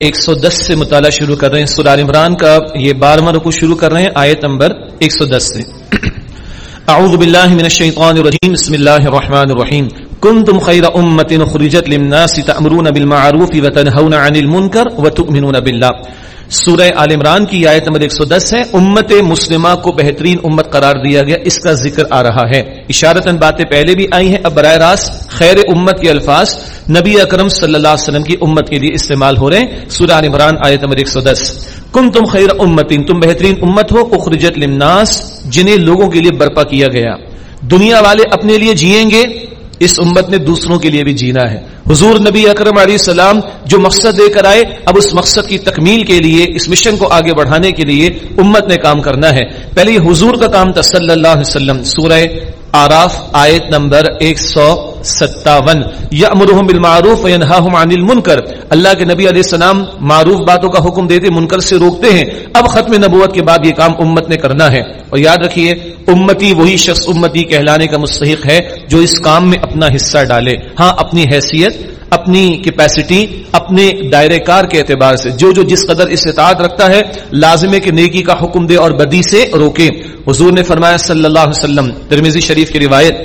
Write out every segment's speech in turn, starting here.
ایک سو دس سے مطالعہ شروع کر رہے ہیں سورہ عمران کا، یہ بارہواں رکو شروع کر رہے ہیں، آیت نمبر ایک سو دس سے۔ اعوذ باللہ من الشیطان الرجیم، بسم اللہ الرحمن الرحیم۔ کنتم خیر امت خرجت للناس تأمرون بالمعروف وتنہون عن المنکر وتؤمنون باللہ۔ سورہ آل عمران کی آیت نمبر 110 ہے، امت مسلمہ کو بہترین امت قرار دیا گیا، اس کا ذکر آ رہا ہے۔ اشارتاً باتیں پہلے بھی آئی ہیں، اب براہ راست خیر امت کے الفاظ نبی اکرم صلی اللہ علیہ وسلم کی امت کے لیے استعمال ہو رہے ہیں۔ سورہ آل عمران آیت نمبر 110 کن تم خیر امتین، تم بہترین امت ہو، اخرجت للناس، جنہیں لوگوں کے لیے برپا کیا گیا۔ دنیا والے اپنے لیے جیئیں گے اس امت نے دوسروں کے لیے بھی جینا ہے۔ حضور نبی اکرم علیہ السلام جو مقصد دے کر آئے، اب اس مقصد کی تکمیل کے لیے، اس مشن کو آگے بڑھانے کے لیے امت نے کام کرنا ہے۔ پہلے یہ حضور کا کام تھا صلی اللہ علیہ وسلم۔ سورہ آراف، آیت نمبر ایک سو ستاون. یا امرحم بالمعروف عن المنکر. اللہ کے نبی علیہ السلام معروف باتوں کا حکم دیتے منکر سے روکتے ہیں. اب ختم نبوت کے بعد یہ کام امت نے کرنا ہے. اور یاد رکھیے، امتی وہی شخص امتی کہلانے کا مستحق ہے جو اس کام میں اپنا حصہ ڈالے. ہاں اپنی حیثیت، اپنی کیپیسٹی اپنے دائرے کار کے اعتبار سے. جو جو جس قدر استطاعت رکھتا ہے لازم کے نیکی کا حکم دے اور بدی سے روکے. حضور نے فرمایا صلی اللہ علیہ وسلم ترمیزی شریف کی روایت،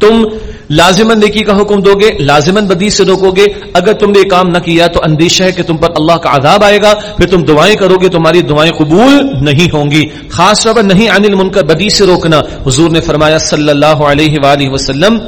تم لازمن نیکی کا حکم دو گے لازمن بدی سے روکو گے اگر تم نے کام نہ کیا تو اندیشہ ہے کہ تم پر اللہ کا عذاب آئے گا، پھر تم دعائیں کرو گے، تمہاری دعائیں قبول نہیں ہوں گی۔ خاص طور پر نہیں انل المنکر، بدی سے روکنا۔ حضور نے فرمایا صلی اللہ علیہ وآلہ وسلم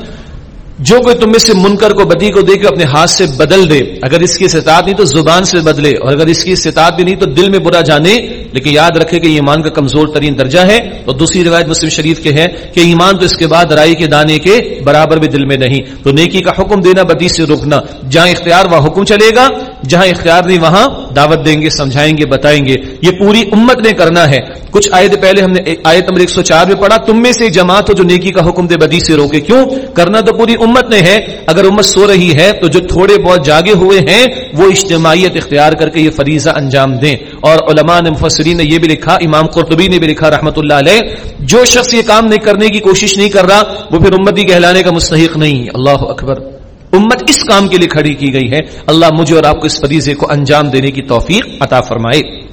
جو کوئی تم میں سے منکر کو بدی کو دے کے اپنے ہاتھ سے بدل دے۔ اگر اس کی استطاعت نہیں تو زبان سے بدلے، اور اگر اس کی استطاعت بھی نہیں تو دل میں برا جانے۔ لیکن یاد رکھے کہ ایمان کا کمزور ترین درجہ ہے۔ اور دوسری روایت مسلم شریف کے ہے کہ ایمان تو اس کے بعد رائی کے دانے کے برابر بھی دل میں نہیں۔ تو نیکی کا حکم دینا، بدی سے روکنا، جہاں اختیار وہاں حکم چلے گا، جہاں اختیار نہیں وہاں دعوت دیں گے، سمجھائیں گے، بتائیں گے۔ یہ پوری امت نے کرنا ہے۔ کچھ آیت پہلے ہم نے آیت نمبر ایک سو چار میں پڑھا، تم میں سے جماعت ہو جو نیکی کا حکم دے بدی سے روکے۔ کیوں؟ کرنا تو پوری امت نے ہے۔ اگر امت سو رہی ہے تو جو تھوڑے بہت جاگے ہوئے ہیں، وہ اجتماعیت اختیار کر کے یہ فریضہ انجام دیں۔ اور علماء نے، مفسرین نے یہ بھی لکھا، امام قرطبی نے بھی لکھا رحمت اللہ علیہ، جو شخص یہ کام نہیں کرنے کی کوشش نہیں کر رہا، وہ پھر امتی کہلانے کا مستحق نہیں۔ اللہ اکبر۔ امت اس کام کے لیے کھڑی کی گئی ہے۔ اللہ مجھے اور آپ کو اس فریضے کو انجام دینے کی توفیق عطا فرمائے۔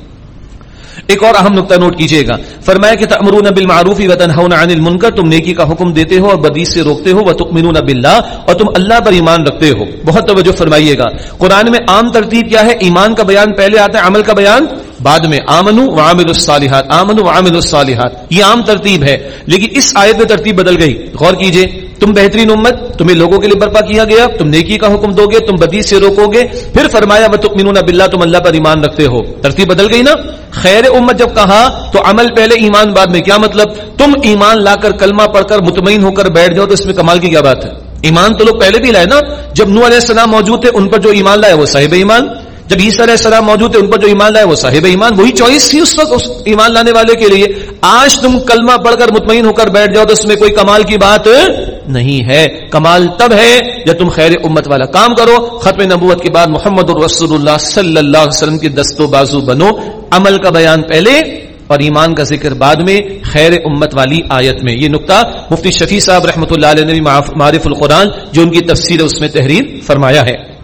ایک اور اہم نقطہ نوٹ کیجیے گا۔ فرمایا کہ تأمرون بالمعروف وتنهون عن المنکر، تم نیکی کا حکم دیتے ہو اور بدی سے روکتے ہو، وتؤمنون بالله اور تم اللہ پر ایمان رکھتے ہو۔ بہت توجہ فرمائیے گا۔ قرآن میں عام ترتیب کیا ہے؟ ایمان کا بیان پہلے آتا ہے، عمل کا بیان بعد میں۔ آمنو وعامل الصالحات، آمنو وعامل الصالحات۔ یہ عام ترتیب ہے، لیکن اس آیت میں ترتیب بدل گئی۔ غور کیجیے۔ تم بہترین امت، تمہیں لوگوں کے لیے برپا کیا گیا، تم نیکی کا حکم دو گے تم بدی سے روکو گے پھر فرمایا، وتؤمنون تم اللہ پر ایمان رکھتے ہو۔ ترتیب بدل گئی نا؟ خیر امت جب کہا، تو عمل پہلے ایمان، بعد میں کیا مطلب؟ تم ایمان لا کر کلمہ پڑھ کر مطمئن ہو کر بیٹھ جاؤ تو اس میں کمال کی کیا بات ہے؟ ایمان تو لوگ پہلے بھی لائے نا؟ جب نو علیہ السلام موجود تھے، ان پر جو ایمان لائے، وہ صاحب ایمان۔ جب عیسیٰ علیہ السلام موجود تھے، ان پر جو ایمان لائے، وہ صاحب ایمان۔ وہی چوائس تھی اس وقت ایمان لانے والے کے لیے۔ آج تم کلمہ پڑھ کر مطمئن ہو کر بیٹھ جاؤ تو اس میں کوئی کمال کی بات نہیں ہے۔ کمال تب ہے جب تم خیر امت والا کام کرو۔ ختم نبوت کے بعد محمد الرسول اللہ صلی اللہ علیہ وسلم کی دست و بازو بنو۔ عمل کا بیان پہلے اور ایمان کا ذکر بعد میں خیر امت والی آیت میں۔ یہ نقطہ مفتی شفیع صاحب رحمۃ اللہ علیہ نے معرف القرآن جو ان کی تفسیر اس میں تحریر فرمایا ہے۔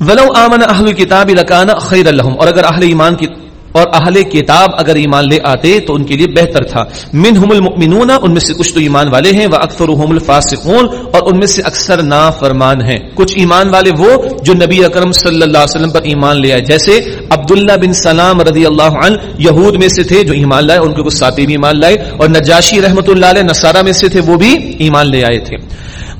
ولو آمن اہل کتاب لکانا خیر الحم اور اگر اہل ایمان کی اور اہل کتاب اگر ایمان لے آتے تو ان کے لیے بہتر تھا۔ منہم المؤمنون، ان میں سے کچھ تو ایمان والے ہیں واکثرهم الفاسقون، اور ان میں سے اکثر نافرمان ہیں۔ کچھ ایمان والے وہ جو نبی اکرم صلی اللہ علیہ وسلم پر ایمان لے آئے، جیسے عبداللہ بن سلام رضی اللہ عنہ، یہود میں سے تھے جو ایمان لائے، ان کے کچھ ساتھی بھی ایمان لائے، اور نجاشی رحمۃ اللہ علیہ نصارہ میں سے تھے، وہ بھی ایمان لے آئے تھے۔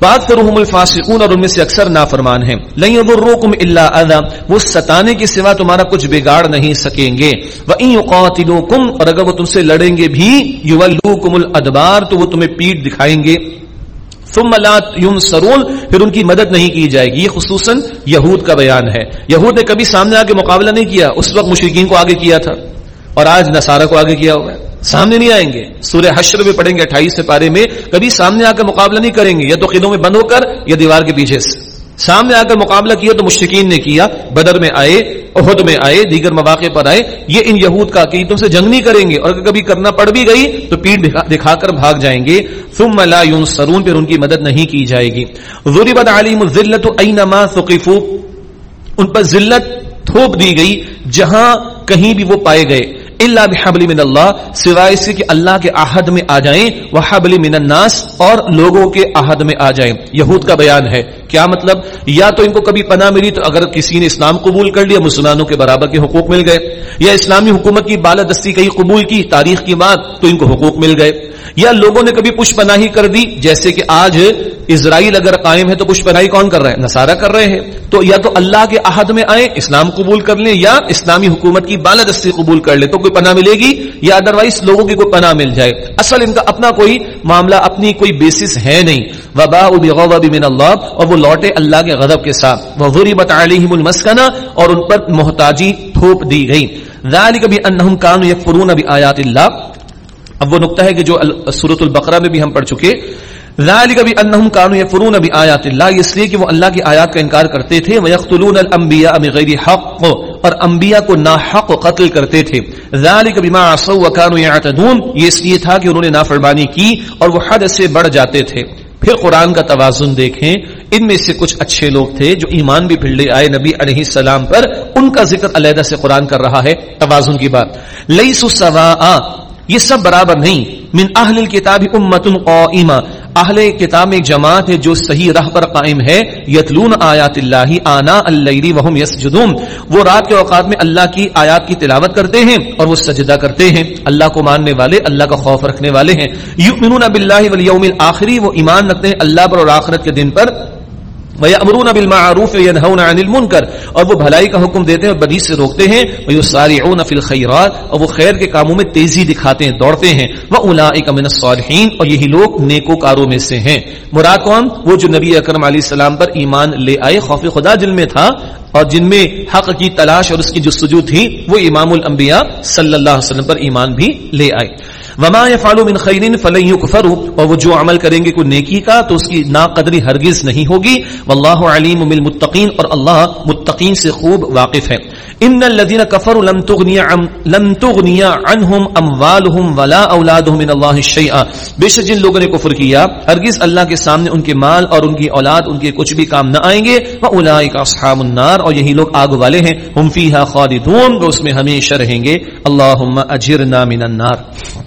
بات فرحم الفاسقون، اور ان میں سے اکثر نافرمان ہیں۔ لن يضركم الا اذى، وہ ستانے کے سوا تمہارا کچھ بگاڑ نہیں سکیں گے۔ وان يقاتلوكم اور اگر وہ تم سے لڑیں گے بھی، يولوكم الادبار تو وہ تمہیں پیٹ دکھائیں گے۔ ثم لا ينصرون، پھر ان کی مدد نہیں کی جائے گی۔ یہ خصوصا یہود کا بیان ہے۔ یہود نے کبھی سامنے آ کے مقابلہ نہیں کیا، اس وقت مشرقین کو آگے کیا تھا۔ اور آج نصارہ کو آگے کیا ہوا ہے۔ سامنے نہیں آئیں گے۔ سورہ حشر میں پڑھیں گے اٹھائیس سے پارے میں، کبھی سامنے آ کر مقابلہ نہیں کریں گے، یا تو قلعوں میں بند ہو کر، یا دیوار کے پیچھے سے۔ سامنے آ کر مقابلہ کیا تو مشرقین نے کیا، بدر میں آئے عہد میں آئے، دیگر مواقع پر آئے۔ یہ ان یہود کا کہ تم سے جنگ نہیں کریں گے اور اگر کبھی کرنا پڑ بھی گئی تو پیٹ دکھا کر بھاگ جائیں گے۔ ثم لا ينصرون، پھر ان کی مدد نہیں کی جائے گی۔ ضربت علیم الذلت اینما ثقفوا۔ ان پر ذلت تھوپ دی گئی جہاں کہیں بھی وہ پائے گئے۔ اللہ بحبل من اللہ، سوائے سے کہ اللہ کے عہد میں آ جائیں۔ وہ حبل من الناس، اور لوگوں کے عہد میں آ جائیں۔ یہود کا بیان ہے۔ کیا مطلب؟ یا تو ان کو کبھی پناہ ملی تو اگر کسی نے اسلام قبول کر لیا، مسلمانوں کے برابر کے حقوق مل گئے. یا اسلامی حکومت کی بالادستی کہیں قبول کی تاریخ کی بات تو ان کو حقوق مل گئے. یا لوگوں نے کبھی پش پناہی کر دی، جیسے کہ آج اسرائیل اگر قائم ہے تو پش پناہی کون کر رہا ہے؟ نصارہ کر رہے ہیں. تو یا تو اللہ کے عہد میں آئے اسلام قبول کر لیں، یا اسلامی حکومت کی بالادستی قبول کر لیں تو کوئی پناہ ملے گی، یا ادروائز لوگوں کی کوئی پناہ مل جائے. اصل ان کا اپنا کوئی معاملہ، اپنی کوئی بیسس ہے نہیں. وبا من اللہ اور وہ لوٹے اللہ کے غضب کے ساتھ۔ وہ غریبت علیہم المسکنہ اور ان پر محتاجی تھوپ دی گئی ذالک بھی انہم کانوا یکفرون بآیات اللہ اب وہ نقطہ ہے کہ جو سورت البقرہ میں بھی ہم پڑھ چکے۔ ذالک بھی انہم کانوا یکفرون بآیات اللہ اس لیے کہ وہ اللہ کی آیات کا انکار کرتے تھے۔ ویقتلون الانبیاء بغیر حق اور انبیاء کو ناحق قتل کرتے تھے۔ ذالک بما عصوا وكانوا يعتدون۔ یہ اس لیے تھا کہ انہوں نے نافرمانی کی اور وہ حد سے بڑھ جاتے تھے۔ پھر قرآن کا توازن دیکھیں۔ ان میں سے کچھ اچھے لوگ تھے جو ایمان بھی پھر لے آئے نبی علیہ السلام پر۔ ان کا ذکر علیحدہ سے قرآن کر رہا ہے۔ توازن کی بات۔ لئی سوا یہ سب برابر نہیں۔ من اہل کتاب امت قائمہ۔ اہل کتاب میں ایک جماعت ہے جو صحیح راہ پر قائم ہے، یتلون آیات اللہ آنا اللیل وہم یسجدون۔ وہ رات کے اوقات میں اللہ کی آیات کی تلاوت کرتے ہیں اور وہ سجدہ کرتے ہیں۔ اللہ کو ماننے والے، اللہ کا خوف رکھنے والے ہیں۔ یؤمنون باللہ والیوم الاخری وہ ایمان رکھتے ہیں اللہ پر اور آخرت کے دن پر۔ وَيَأْمُرُونَ بِالْمَعْرُوفِ وَيَنْهَوْنَ عَنِ الْمُنْكَرِ اور وہ بھلائی کا حکم دیتے ہیں اور بدی سے روکتے ہیں۔ وَيُسَارِعُونَ فِي الْخَيْرَاتِ اور وہ خیر کے کاموں میں تیزی دکھاتے ہیں، دوڑتے ہیں۔ وَأُولَئِكَ مِنَ الصَّالِحِينَ اور یہی لوگ نیکوکاروں میں سے ہیں۔ مراد کون؟ وہ جو نبی اکرم علیہ السلام پر ایمان لے آئے، خوف خدا جن میں تھا اور جن میں حق کی تلاش اور اس کی جستجو تھی، وہ امام الانبیاء صلی اللہ علیہ وسلم پر ایمان بھی لے آئے۔ وما يفعلوا من خير فلن يكفروا اور وہ جو عمل کریں گے کوئی نیکی کا تو اس کی نا قدری ہرگز نہیں ہوگی۔ والله علیم بالمتقین اور اللہ متقین سے خوب واقف ہے۔ ان الذين كفروا لم تغني عن لم تغني عنهم اموالهم ولا اولادهم من الله شيئا۔ بے شک جن لوگوں نے کفر کیا، ہرگز اللہ کے سامنے ان کے مال اور ان کی اولاد، ان کے کچھ بھی کام نہ آئیں گے۔ واولئک اصحاب النار اور یہی لوگ آگ والے ہیں۔ ہم فیها خالدون، وہ اس میں ہمیشہ رہیں گے۔ اللهم اجرنا من النار۔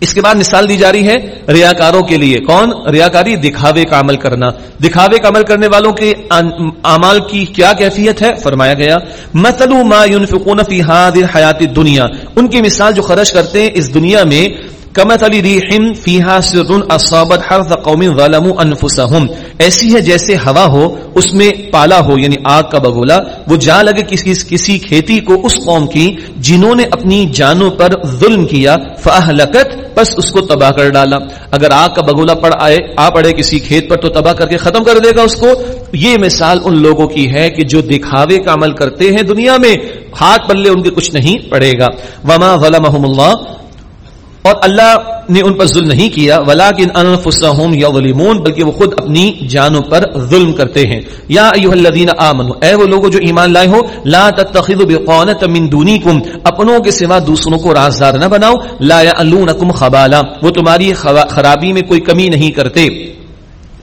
اس کے بعد مثال دی جا رہی ہے ریاکاروں کے لیے۔ کون؟ ریاکاری دکھاوے کا عمل کرنا۔ دکھاوے کا عمل کرنے والوں کے اعمال کی کیا کیفیت ہے؟ فرمایا گیا، مثل ما ينفقون في هذه الحیات الدنیا ان کی مثال جو خرچ کرتے ہیں اس دنیا میں کمت علی ریحم فیہا سرن اصابت حرث قوم ظلموا انفسهم ایسی ہے جیسے ہوا ہو، اس میں پالا ہو یعنی آگ کا بگولا وہ جا لگے کسی کسی کھیتی کو اس قوم کی جنہوں نے اپنی جانوں پر ظلم کیا فاہلکت بس اس کو تباہ کر ڈالا. اگر آگ کا بگولا پڑ آئے، آ پڑے کسی کھیت پر تو تباہ کر کے ختم کر دے گا اس کو. یہ مثال ان لوگوں کی ہے کہ جو دکھاوے کا عمل کرتے ہیں دنیا میں، ہاتھ پلے ان کے کچھ نہیں پڑے گا. وما ظلمهم اللہ اور اللہ نے ان پر ظلم نہیں کیا ولیکن انفسهم یظلمون بلکہ وہ خود اپنی جانوں پر ظلم کرتے ہیں۔ یا ایھا الذین آمنوا، اے وہ لوگ جو ایمان لائے ہو، لا تتخذوا بقانۃ من دونکم اپنوں کے سوا دوسروں کو رازدار نہ بناؤ، لا یعلونکم خبالا، وہ تمہاری خرابی میں کوئی کمی نہیں کرتے۔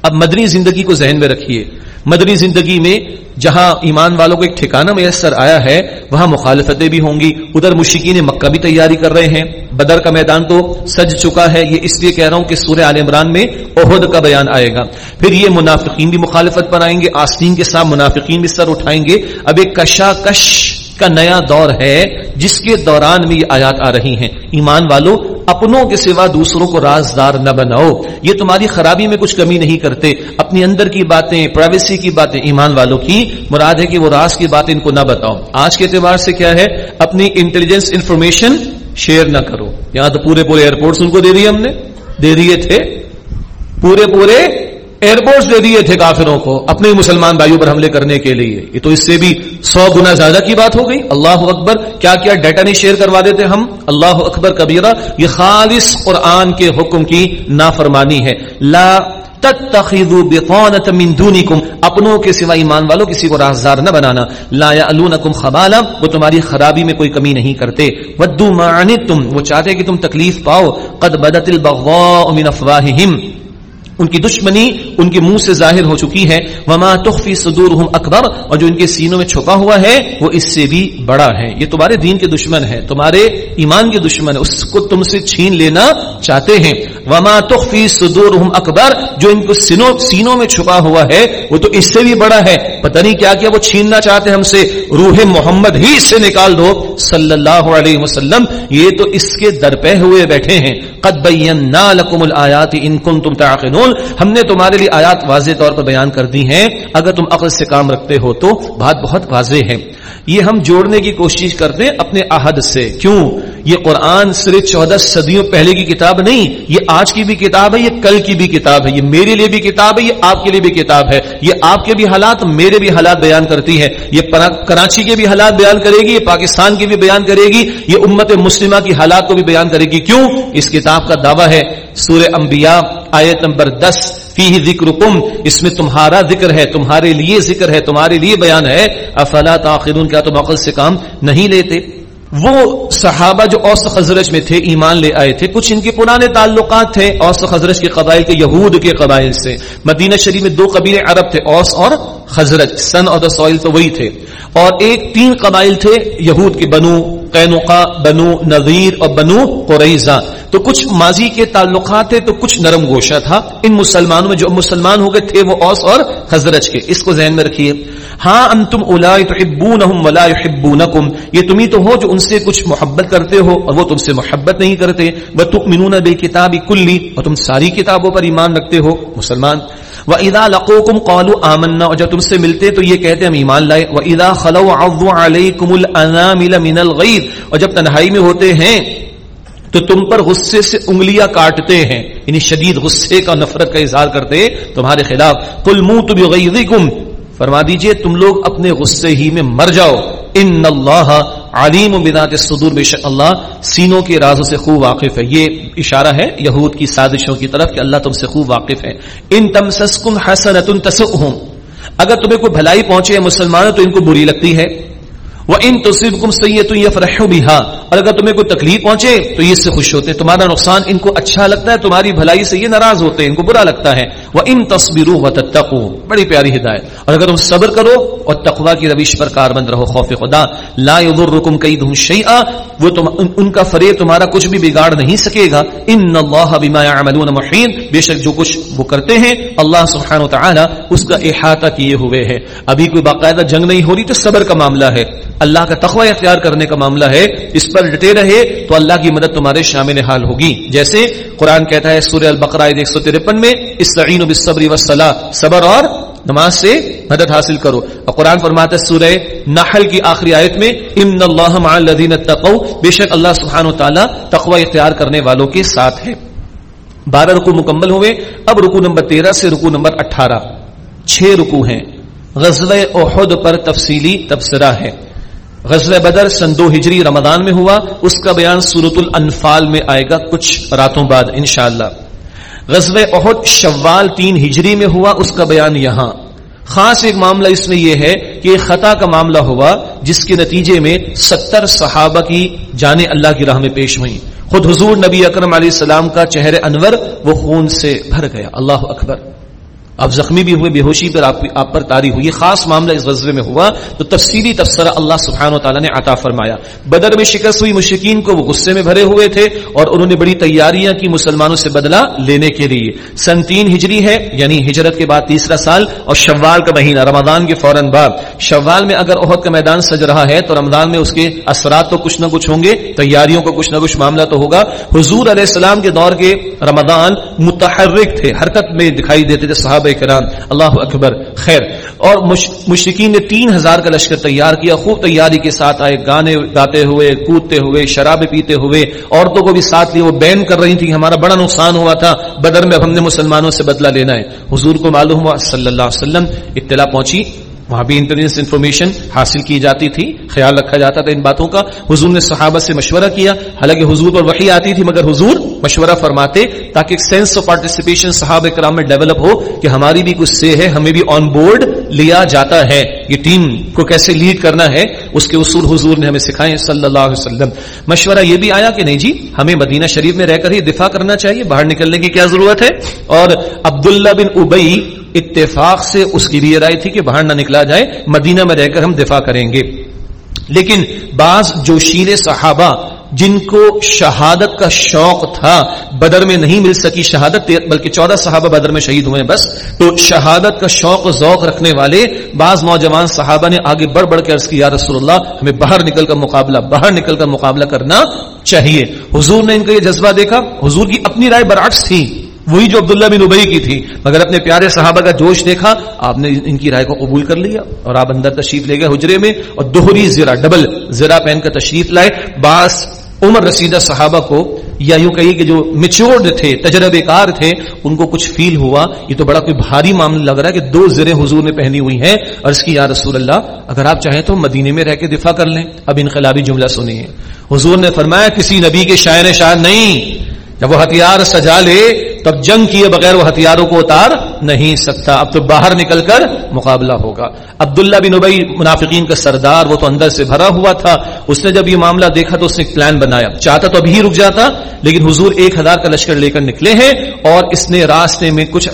اب مدنی زندگی کو ذہن میں رکھیے۔ مدنی زندگی میں جہاں ایمان والوں کو ایک ٹھکانہ میسر آیا ہے، وہاں مخالفتیں بھی ہوں گی۔ ادھر مشکین مکہ بھی تیاری کر رہے ہیں۔ بدر کا میدان تو سج چکا ہے، یہ اس لیے کہہ رہا ہوں کہ سورہ عال عمران میں عہد کا بیان آئے گا۔ پھر یہ منافقین بھی مخالفت پر آئیں گے، آستین کے ساتھ منافقین بھی سر اٹھائیں گے۔ اب ایک کشاکش کا نیا دور ہے، جس کے دوران میں یہ آیات آ رہی ہیں۔ ایمان والو اپنوں کے سوا دوسروں کو رازدار نہ بناؤ۔ یہ تمہاری خرابی میں کچھ کمی نہیں کرتے۔ اپنی اندر کی باتیں پرائیویسی کی باتیں ایمان والوں کی۔ مراد ہے کہ وہ راز کی باتیں ان کو نہ بتاؤ۔ آج کے اعتبار سے کیا ہے؟ اپنی انٹیلیجنس انفارمیشن شیئر نہ کرو۔ یہاں تو پورے پورے ایئرپورٹس ان کو دے دیے ہم نے۔ دے دیے تھے۔ پورے پورے ایئرپورٹس دے دیے تھے کافروں کو اپنے مسلمان بھائیوں پر حملے کرنے کے لیے۔ یہ تو اس سے بھی سو گنا زیادہ کی بات ہو گئی۔ اللہ اکبر، کیا کیا ڈیٹا نہیں شیئر کروا دیتے ہم؟ اللہ اکبر کبیرہ، یہ خالص قرآن کے حکم کی نافرمانی ہے۔ لا تتخذوا بطانة من دونکم، اپنوں کے سوا ایمان والوں کسی کو رازدار نہ بنانا۔ لا یعلونکم خبالا، وہ تمہاری خرابی میں کوئی کمی نہیں کرتے۔ ودو ما عنتم، وہ چاہتے کہ تم تکلیف پاؤ۔ قد بدت البغضاء من افواہہم۔ ان کی دشمنی ان کے منہ سے ظاہر ہو چکی ہے۔ وما تخفی صدورہم اکبر اور جو ان کے سینوں میں چھپا ہوا ہے، وہ اس سے بھی بڑا ہے۔ یہ تمہارے دین کے دشمن ہے تمہارے ایمان کے دشمن ہے اس کو تم سے چھین لینا چاہتے ہیں۔ وما تخفی صدورہم اکبر جو ان کو سینوں سینوں میں چھپا ہوا ہے، وہ تو اس سے بھی بڑا ہے۔ پتہ نہیں کیا کیا وہ چھیننا چاہتے ہیں ہم سے۔ روح محمد ہی اس سے نکال دو۔ صلی اللہ علیہ وسلم، یہ تو اس کے درپے ہوئے بیٹھے ہیں۔ قد بینا لکم الآیات ان کنتم تعقلون۔ ہم نے تمہارے لیے آیات واضح طور پر بیان کر دی ہیں۔ اگر تم عقل سے کام رکھتے ہو تو بات بہت واضح ہے۔ یہ ہم جوڑنے کی کوشش کرتے ہیں اپنے عہد سے۔ کیوں؟ یہ قرآن صرف چودہ صدیوں پہلے کی کتاب نہیں، یہ آج کی بھی کتاب ہے، یہ کل کی بھی کتاب ہے، یہ میرے لیے بھی کتاب ہے، یہ آپ کے لیے بھی کتاب ہے۔ یہ آپ کے بھی حالات میرے بھی حالات بیان کرتی ہے یہ کراچی کے بھی حالات بیان کرے گی، یہ پاکستان کی بھی بیان کرے گی، یہ امت مسلمہ کی حالات کو بھی بیان کرے گی۔ کیوں؟ اس کتاب کا دعویٰ ہے۔ سورہ انبیاء آیت نمبر دس فی ذکر کم اس میں تمہارا ذکر ہے، تمہارے لیے ذکر ہے، تمہارے لیے بیان ہے۔ افلا تاخرون، کیا تم عقل سے کام نہیں لیتے؟ وہ صحابہ جو اوس خزرج میں تھے، ایمان لے آئے تھے، کچھ ان کے پرانے تعلقات تھے، اوس خزرج کے قبائل کے، یہود کے قبائل سے۔ مدینہ شریف میں دو قبیلے عرب تھے، اوس اور خزرج سن اور سوائل تو وہی تھے۔ اور ایک تین قبائل تھے، یہود کے بنو قینقا بنو نذیر اور بنو قریضہ تو کچھ ماضی کے تعلقات تھے، تو کچھ نرم گوشہ تھا۔ ان مسلمانوں میں جو مسلمان ہو گئے تھے، وہ اوس اور حضرت کے۔ اس کو ذہن میں رکھیے۔ ہاں انتم اولئک تحبونہم ولا يحبونکم یہ تم ہی تو ہو جو ان سے کچھ محبت کرتے ہو، اور وہ تم سے محبت نہیں کرتے۔ وتؤمنون بالکتاب کلی، اور تم ساری کتابوں پر ایمان رکھتے ہو، مسلمان۔ وَإِذَا لَقُوكُمْ قَالُوا آمَنَّا اور جب تم سے ملتے تو یہ کہتے ہم ایمان لائے۔ وَإِذَا خَلَوْا عَضُّوا عَلَيْكُمُ الْأَنَامِلَ مِنَ الْغَيْرِ اور جب تنہائی میں ہوتے ہیں، تو تم پر غصے سے انگلیاں کاٹتے ہیں۔ یعنی شدید غصے کا نفرت کا اظہار کرتے تمہارے خلاف۔ کل منہ تم فرما دیجیے، تم لوگ اپنے غصے ہی میں مر جاؤ۔ ان اللہ علیم بذات الصدور۔ بے شک اللہ سینوں کے رازوں سے خوب واقف ہے۔ یہ اشارہ ہے یہود کی سازشوں کی طرف کہ اللہ تم سے خوب واقف ہے۔ ان تمسسکم حسنۃ تسؤہم اگر تمہیں کوئی بھلائی پہنچے مسلمانوں تو ان کو بری لگتی ہے۔ وہ ان تصویر کم سید بھی ہاں اور اگر تمہیں کوئی تکلیف پہنچے تو یہ سے خوش ہوتے ہیں تمہارا نقصان ان کو اچھا لگتا ہے، تمہاری بھلائی سے یہ ناراض ہوتے ہیں، ان کو برا لگتا ہے۔ وہ ان تصویروں و تتقو بڑی پیاری ہدایت۔ اور اگر تم صبر کرو اور تقوا کی روش پر کاربند رہو، خوف خدا، لا یضرکم کیدہم شیئا وہ تم، ان کا فریب تمہارا کچھ بھی بگاڑ نہیں سکے گا۔ ان اللہ بما يعملون محین بے شک جو کچھ وہ کرتے ہیں، اللہ سبحانہ و تعالی اس کا احاطہ کیے ہوئے ہے۔ ابھی کوئی باقاعدہ جنگ نہیں ہو رہی تو صبر کا معاملہ ہے۔ اللہ کا تخوہ اختیار کرنے کا معاملہ ہے، اس پر ڈٹے رہے تو اللہ کی مدد تمہارے شامل حال ہوگی۔ جیسے قرآن کہتا ہے سورہ البقرہ ایک سو ترپن میں استعین بالصبر والصلاة، صبر اور نماز سے مدد حاصل کرو۔ اور قرآن فرماتا ہے سورہ نحل کی آخری آیت میں امن اللہ مع الذین اتقوا، بے شک اللہ سبحانہ وتعالی تقوی اختیار کرنے والوں کے ساتھ ہے۔ بارہ رکو مکمل ہوئے، اب رکو نمبر تیرہ سے رکو نمبر اٹھارہ۔ چھ رکو ہیں۔ غزوہ احد پر تفصیلی تبصرہ ہے۔ غزل بدر سن دو ہجری رمضان میں ہوا، اس کا بیان سورت الانفال میں آئے گا کچھ راتوں بعد انشاءاللہ۔ غزل احد شوال تین ہجری میں ہوا، اس کا بیان یہاں۔ خاص ایک معاملہ اس میں یہ ہے کہ خطا کا معاملہ ہوا، جس کے نتیجے میں ستر صحابہ کی جانے اللہ کی راہ میں پیش ہوئی خود حضور نبی اکرم علیہ السلام کا چہرے انور، وہ خون سے بھر گیا۔ اللہ اکبر۔ اب زخمی بھی ہوئے، بے ہوشی پر آپ پر تاری ہوئی۔ خاص معاملہ اس غزوے میں ہوا، تو تفصیلی تبصرہ اللہ سبحانہ و تعالیٰ نے عطا فرمایا۔ بدر میں شکست ہوئی مشکین کو وہ غصے میں بھرے ہوئے تھے اور انہوں نے بڑی تیاریاں کی مسلمانوں سے بدلہ لینے کے لیے۔ سن تین ہجری ہے یعنی ہجرت کے بعد تیسرا سال اور شوال کا مہینہ، رمضان کے فوراً بعد۔ شوال میں اگر عہد کا میدان سج رہا ہے، تو رمضان میں اس کے اثرات تو کچھ نہ کچھ ہوں گے، تیاریوں کا کچھ نہ کچھ معاملہ تو ہوگا۔ حضور علیہ السلام کے دور کے رمضان متحرک تھے، حرکت میں دکھائی دیتے تھے صحابہ صحابہ کرام، اللہ اکبر، خیر۔ اور مشرقین نے تین ہزار کا لشکر تیار کیا، خوب تیاری کے ساتھ آئے، گانے گاتے ہوئے، کودتے ہوئے شرابیں پیتے ہوئے۔ عورتوں کو بھی ساتھ لیے وہ بین کر رہی تھی ہمارا بڑا نقصان ہوا تھا۔ بدر میں اب ہم نے مسلمانوں سے بدلہ لینا ہے۔ حضور کو معلوم ہوا، صلی اللہ علیہ وسلم، اطلاع پہنچی۔ وہاں بھی انٹیلیجنس انفارمیشن حاصل کی جاتی تھی، خیال رکھا جاتا تھا ان باتوں کا۔ حضور نے صحابہ سے مشورہ کیا، حالانکہ حضور پر وحی آتی تھی، مگر حضور مشورہ فرماتے تاکہ ایک سینس آف پارٹیسپیشن صحابہ کرام میں ڈیولپ ہو کہ ہماری بھی کچھ سے ہے، ہمیں بھی آن بورڈ لیا جاتا ہے۔ یہ ٹیم کو کیسے لیڈ کرنا ہے، اس کے اصول حضور نے ہمیں سکھائے صلی اللہ علیہ وسلم۔ مشورہ یہ بھی آیا کہ نہیں جی ہمیں مدینہ شریف میں رہ کر ہی دفاع کرنا چاہیے، باہر نکلنے کی کیا ضرورت ہے؟ اور عبداللہ بن ابئی اتفاق سے اس کی بھی رائے تھی کہ باہر نہ نکلا جائے، مدینہ میں رہ کر ہم دفاع کریں گے۔ لیکن بعض جوشیر صحابہ جن کو شہادت کا شوق تھا، بدر میں نہیں مل سکی شہادت، بلکہ چودہ صحابہ بدر میں شہید ہوئے بس، تو شہادت کا شوق و ذوق رکھنے والے بعض نوجوان صحابہ نے آگے بڑھ بڑھ کے عرض کی، یا رسول اللہ، ہمیں باہر نکل کر مقابلہ، باہر نکل کر مقابلہ کرنا چاہیے۔ حضور نے ان کا یہ جذبہ دیکھا، حضور کی اپنی رائے برعکس تھی۔ وہی جو عبداللہ بن ابئی کی تھی، مگر اپنے پیارے صحابہ کا جوش دیکھا، آپ نے ان کی رائے کو قبول کر لیا اور آپ اندر تشریف لے گئے حجرے میں اور دوہری زیرا ڈبل زیرا پہن کر تشریف لائے۔ باس عمر رسیدہ صحابہ کو یا یوں کہیے کہ جو میچورڈ تھے تجربے کار تھے، ان کو کچھ فیل ہوا۔ یہ تو بڑا کوئی بھاری معاملہ لگ رہا ہے کہ دو زریں حضور نے پہنی ہوئی ہیں۔ اور اس کی، یا رسول اللہ، اگر آپ چاہیں تو مدینے میں رہ کے دفاع کر لیں۔ اب انقلابی جملہ سنیے۔ حضور نے فرمایا، کسی نبی کے شاعر شاعر نہیں۔ جب وہ ہتھیار سجا لے، تب جنگ کیے بغیر وہ ہتھیاروں کو اتار نہیں سکتا۔ اب تو باہر نکل کر مقابلہ ہوگا۔ عبداللہ بن ابئی منافقین کا سردار، وہ تو اندر سے بھرا ہوا تھا۔ اس نے جب یہ معاملہ دیکھا تو اس نے پلان بنایا۔ چاہتا تو ابھی رک جاتا، لیکن حضور ایک ہزار کا لشکر لے کر نکلے ہیں اور اس نے راستے میں کچھ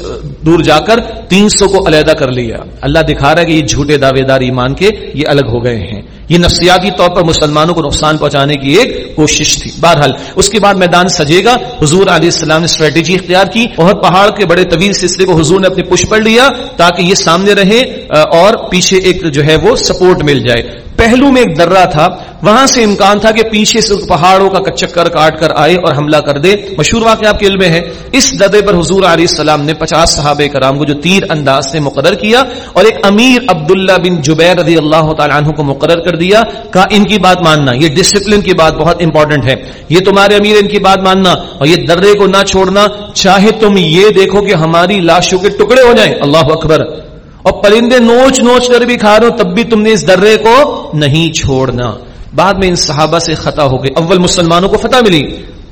دور جا کر تین سو کو علیحدہ کر لیا۔ اللہ دکھا رہا ہے کہ یہ جھوٹے دعوے دار ایمان کے یہ الگ ہو گئے ہیں۔ یہ نفسیاتی طور پر مسلمانوں کو نقصان پہنچانے کی ایک کوشش تھی۔ بہرحال، اس کے بعد میدان سجے گا۔ حضور علیہ السلام نے اسٹریٹجی اختیار کی۔ اور پہاڑ کے بڑے طویل سلسلے کو حضور نے اپنے پش پڑ لیا تاکہ یہ سامنے رہے اور پیچھے ایک جو ہے وہ سپورٹ مل جائے۔ پہلو میں ایک درہ تھا۔ وہاں سے امکان تھا کہ پیچھے سے پہاڑوں کا چکر کاٹ کر آئے اور حملہ کر دے۔ مشہور واقع آپ کے علم ہے۔ اس ددے پر حضور علیہ السلام نے پچاس صحابہ کرام کو جو تیر انداز سے مقرر کیا اور ایک امیر عبداللہ بن جبیر رضی اللہ تعالیٰ عنہ کو مقرر کر دیا، کہا، ان کی بات ماننا، یہ ڈسپلن کی بات بہت امپورٹنٹ ہے۔ یہ تمہارے امیر ان کی بات ماننا اور یہ درے کو نہ چھوڑنا۔ چاہے تم یہ دیکھو کہ ہماری لاشوں کے ٹکڑے ہو جائیں۔ اللہ اکبر۔ اور پرندے نوچ نوچ کر بھی کھا رہے ہو، تب بھی تم نے اس درے کو نہیں چھوڑنا۔ بعد میں ان صحابہ سے خطا ہو گئی اول مسلمانوں کو فتح ملی۔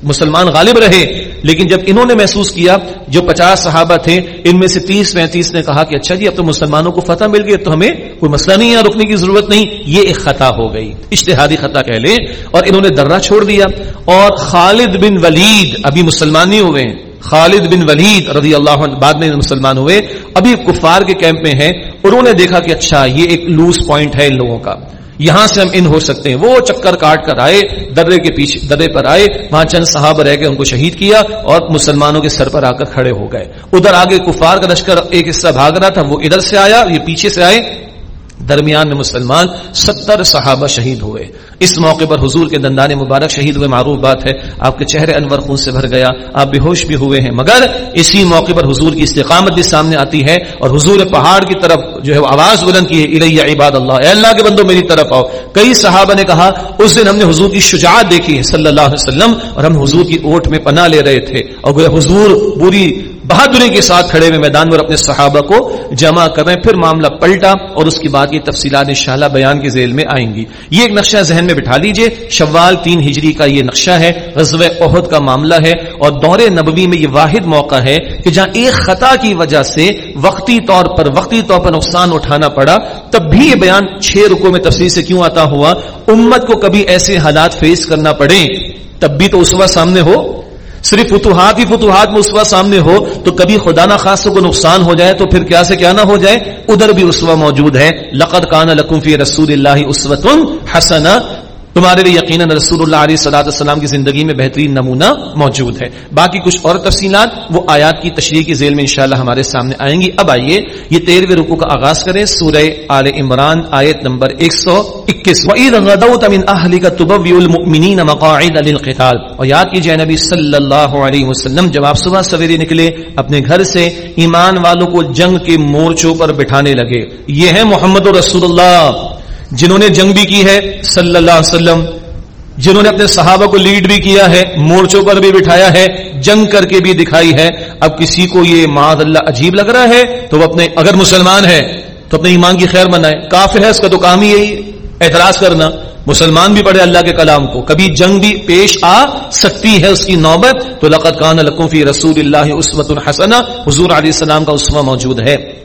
مسلمان غالب رہے۔ لیکن جب انہوں نے محسوس کیا، جو پچاس صحابہ تھے، ان میں سے تیس پینتیس نے کہا کہ اچھا جی اب تو مسلمانوں کو فتح مل گئی تو ہمیں کوئی مسئلہ نہیں ہے، رکنے کی ضرورت نہیں۔ یہ ایک خطا ہو گئی۔ اشتہادی خطا کہہ لیں۔ اور انہوں نے درہ چھوڑ دیا۔ اور خالد بن ولید ابھی مسلمان نہیں ہوئے۔ خالد بن ولید رضی اللہ عنہ بعد میں مسلمان ہوئے۔ ابھی کفار کے کیمپ میں ہیں انہوں نے دیکھا کہ اچھا یہ ایک لوز پوائنٹ ہے ان لوگوں کا۔ یہاں سے ہم ان ہو سکتے ہیں۔ وہ چکر کاٹ کر آئے، درے کے پیچھے، درے پر آئے۔ وہاں چند صحابہ رہ کے ان کو شہید کیا اور مسلمانوں کے سر پر آ کر کھڑے ہو گئے۔ ادھر آگے کفار کا لشکر ایک حصہ بھاگ رہا تھا، وہ ادھر سے آیا، یہ پیچھے سے آئے۔ درمیان میں مسلمان ستر صحابہ شہید ہوئے۔ اس موقع پر حضور کے دندان مبارک شہید ہوئے، معروف بات ہے، آپ کے چہرے انور خون سے بھر گیا، آپ بے ہوش بھی ہوئے ہیں۔ مگر اسی موقع پر حضور کی استقامت بھی سامنے آتی ہے اور حضور پہاڑ کی طرف جو ہے وہ آواز بلند کی ہے عباد اللہ، اے اللہ کے بندو میری طرف آؤ۔ کئی صحابہ نے کہا، اس دن ہم نے حضور کی شجاعت دیکھی ہے صلی اللہ علیہ وسلم اور ہم حضور کی اوٹ میں پناہ لے رہے تھے۔ اور حضور بری بہادری کے ساتھ کھڑے ہوئے میدان میں اپنے صحابہ کو جمع کر رہے ہیں۔ پھر معاملہ پلٹا اور اس کی بعد کی تفصیلات انشاءاللہ بیان کے ذیل میں آئیں گی۔ یہ ایک نقشہ ذہن میں بٹھا لیجیے۔ شوال تین ہجری کا یہ نقشہ ہے، غزوہ عہد کا معاملہ ہے اور دور نبوی میں یہ واحد موقع ہے کہ جہاں ایک خطا کی وجہ سے وقتی طور پر، وقتی طور پر نقصان اٹھانا پڑا، تب بھی یہ بیان چھ رکو میں تفصیل سے کیوں آتا ہوا؟ امت کو کبھی ایسے حالات فیس کرنا پڑے تب بھی تو اس وقت سامنے ہو۔ صرف فتوحات ہی فتوحات میں اسوا سامنے ہو تو کبھی خدا نہ خاص کو نقصان ہو جائے تو پھر کیا سے کیا نہ ہو جائے؟ ادھر بھی اسوا موجود ہے لقد کان لکم فی رسول اللہ اسوت حسنا تمہارے لیے یقیناً رسول اللہ علیہ صلاح السلام کی زندگی میں بہترین نمونہ موجود ہے۔ باقی کچھ اور تفصیلات وہ آیات کی تشریح کی ذیل میں انشاءاللہ ہمارے سامنے آئیں گی۔ اب آئیے یہ تیرویں رکو کا آغاز کریں۔ سورہ آل عمران آیت نمبر ایک سو اکیس۔ اور یاد کیجیے نبی صلی اللہ علیہ وسلم، جب آپ صبح سویرے نکلے، اپنے گھر سے ایمان والوں کو جنگ کے مورچوں پر بٹھانے لگے۔ یہ ہے محمد رسول اللہ۔ جنہوں نے جنگ بھی کی ہے، صلی اللہ علیہ وسلم، جنہوں نے اپنے صحابہ کو لیڈ بھی کیا ہے، مورچوں پر بھی بٹھایا ہے، جنگ کر کے بھی دکھائی ہے۔ اب کسی کو یہ معاذ اللہ عجیب لگ رہا ہے تو وہ اپنے، اگر مسلمان ہے تو اپنے ایمان کی خیر منائے۔ کافر ہے، اس کا تو کام ہی یہی اعتراض کرنا، مسلمان بھی پڑھے اللہ کے کلام کو۔ کبھی جنگ بھی پیش آ سکتی ہے اس کی نوبت۔ تو لقت کان فی رسول اللہ عصمت الحسن حضور علیہ السلام کا عثمہ موجود ہے۔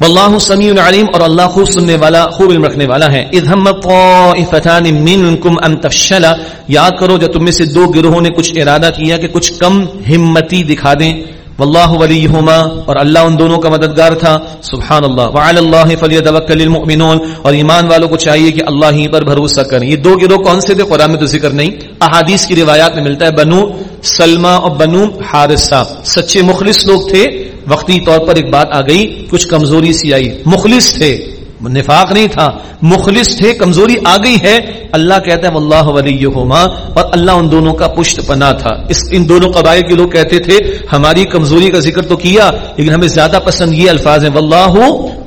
واللہ سمیع علیم اور اللہ خوب سننے والا، خوب علم رکھنے والا ہے۔ اذ ہم طائفتان منکم ان تفشل۔ یاد کرو جب تم میں سے دو گروہوں نے کچھ ارادہ کیا کہ کچھ کم ہمتی دکھا دیں۔ واللہ ولیہما اور اللہ ان دونوں کا مددگار تھا۔ سبحان اللہ وعلی اللہ فلیتوکل المؤمنون۔ اور ایمان والوں کو چاہیے کہ اللہ ہی پر بھروسہ کریں۔ یہ دو گروہ کون سے تھے؟ قرآن میں تو ذکر نہیں۔ احادیث کی روایات میں ملتا ہے بنو سلمہ اور بنو حارثہ۔ سچے مخلص لوگ تھے۔ وقتی طور پر ایک بات آ گئی، کچھ کمزوری سی آئی۔ مخلص تھے۔ نفاق نہیں تھا۔ مخلص تھے، کمزوری آ گئی ہے۔ اللہ کہتا ہے اللہ ولیہما اور اللہ ان دونوں کا پشت پنا تھا۔ اس، ان دونوں قبائل کے لوگ کہتے تھے، ہماری کمزوری کا ذکر تو کیا، لیکن ہمیں زیادہ پسند یہ الفاظ ہیں۔ واللہ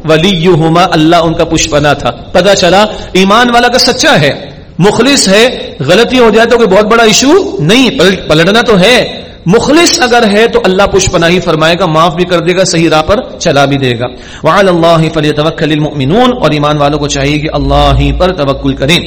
ولیہما، اللہ ان کا پشت پنا تھا۔ پتا چلا، ایمان والا کا سچا ہے۔ مخلص ہے، غلطی ہو جائے تو کوئی بہت بڑا ایشو نہیں پلٹنا تو ہے۔ مخلص اگر ہے تو اللہ پش پناہی فرمائے گا، معاف بھی کر دے گا، صحیح راہ پر چلا بھی دے گا۔ وعلی اللہ فلیتوکل المؤمنون، اور ایمان والوں کو چاہیے کہ اللہ ہی پر توکل کریں۔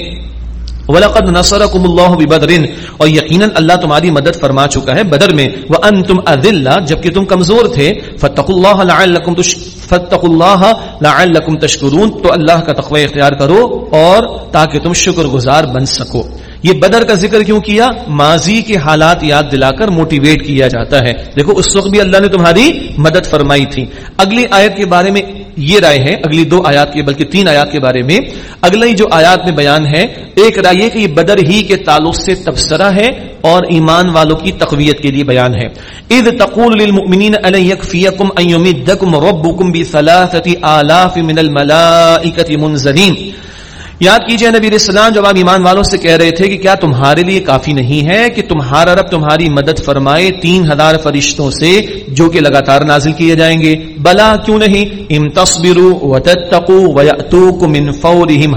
وَلَقَدْ نَصَرَكُمُ اللَّهُ بِبَدْرٍ، اور یقیناً اللہ تمہاری مدد فرما چکا ہے بدر میں۔ وَأَنْتُمْ أَذِلَّ، جبکہ تم کمزور تھے۔ فَاتَّقُوا اللَّهَ لَعَلَّكُمْ تُشْ، فَاتَّقُوا اللَّهَ لَعَلَّكُمْ تَشْكُرُونَ۔ تو اللہ کا تقوی اختیار کرو اور تاکہ تم شکر گزار بن سکو۔ یہ بدر کا ذکر کیوں کیا؟ ماضی کے حالات یاد دلا کر موٹیویٹ کیا جاتا ہے۔ دیکھو، اس وقت بھی اللہ نے تمہاری مدد فرمائی تھی۔ اگلی آیت کے بارے میں یہ رائے ہے، اگلی دو آیات کے بلکہ تین آیات کے بارے میں۔ اگلا جو آیات میں بیان ہے، ایک رائے یہ کہ یہ بدر ہی کے تعلق سے تبصرہ ہے اور ایمان والوں کی تقویت کے لیے بیان ہے۔ اذ تقول للمؤمنین ان یکفیکم ان یمدکم ربکم بثلاثه آلاف من الملائکه منزلین۔ یاد کیجیے نبی علیہ السلام جب آپ ایمان والوں سے کہہ رہے تھے کہ کیا تمہارے لیے کافی نہیں ہے کہ تمہارا رب تمہاری مدد فرمائے تین ہزار فرشتوں سے جو کہ لگاتار نازل کیے جائیں گے؟ بلا، کیوں نہیں؟ ام من فورہم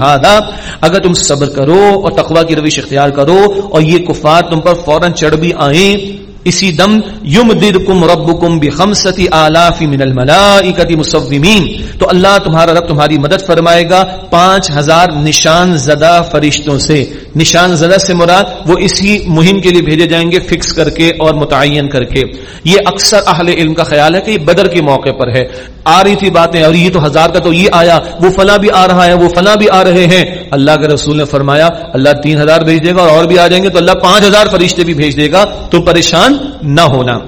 اگر تم صبر کرو اور تقوی کی روش اختیار کرو اور یہ کفار تم پر فوراً چڑھ بھی آئیں اسی دم یم دد کم رب کم بخمستی آلافی من الملائکتی مصومین۔ تو اللہ تمہارا رب تمہاری مدد فرمائے گا پانچ ہزار نشان زدہ فرشتوں سے۔ نشان زدہ سے مراد وہ اسی مہم کے لیے بھیجے جائیں گے فکس کر کے اور متعین کر کے۔ یہ اکثر اہل علم کا خیال ہے کہ یہ بدر کے موقع پر ہے۔ آ رہی تھی باتیں اور یہ تو ہزار کا تو یہ آیا، وہ فلاں بھی آ رہا ہے، وہ فلاں بھی آ رہے ہیں۔ اللہ کے رسول نے فرمایا، اللہ تین ہزار بھیج دے گا اور بھی آ جائیں گے تو اللہ پانچ ہزار فرشتے بھی بھیج دے گا۔ تو پریشان نہ ہونا۔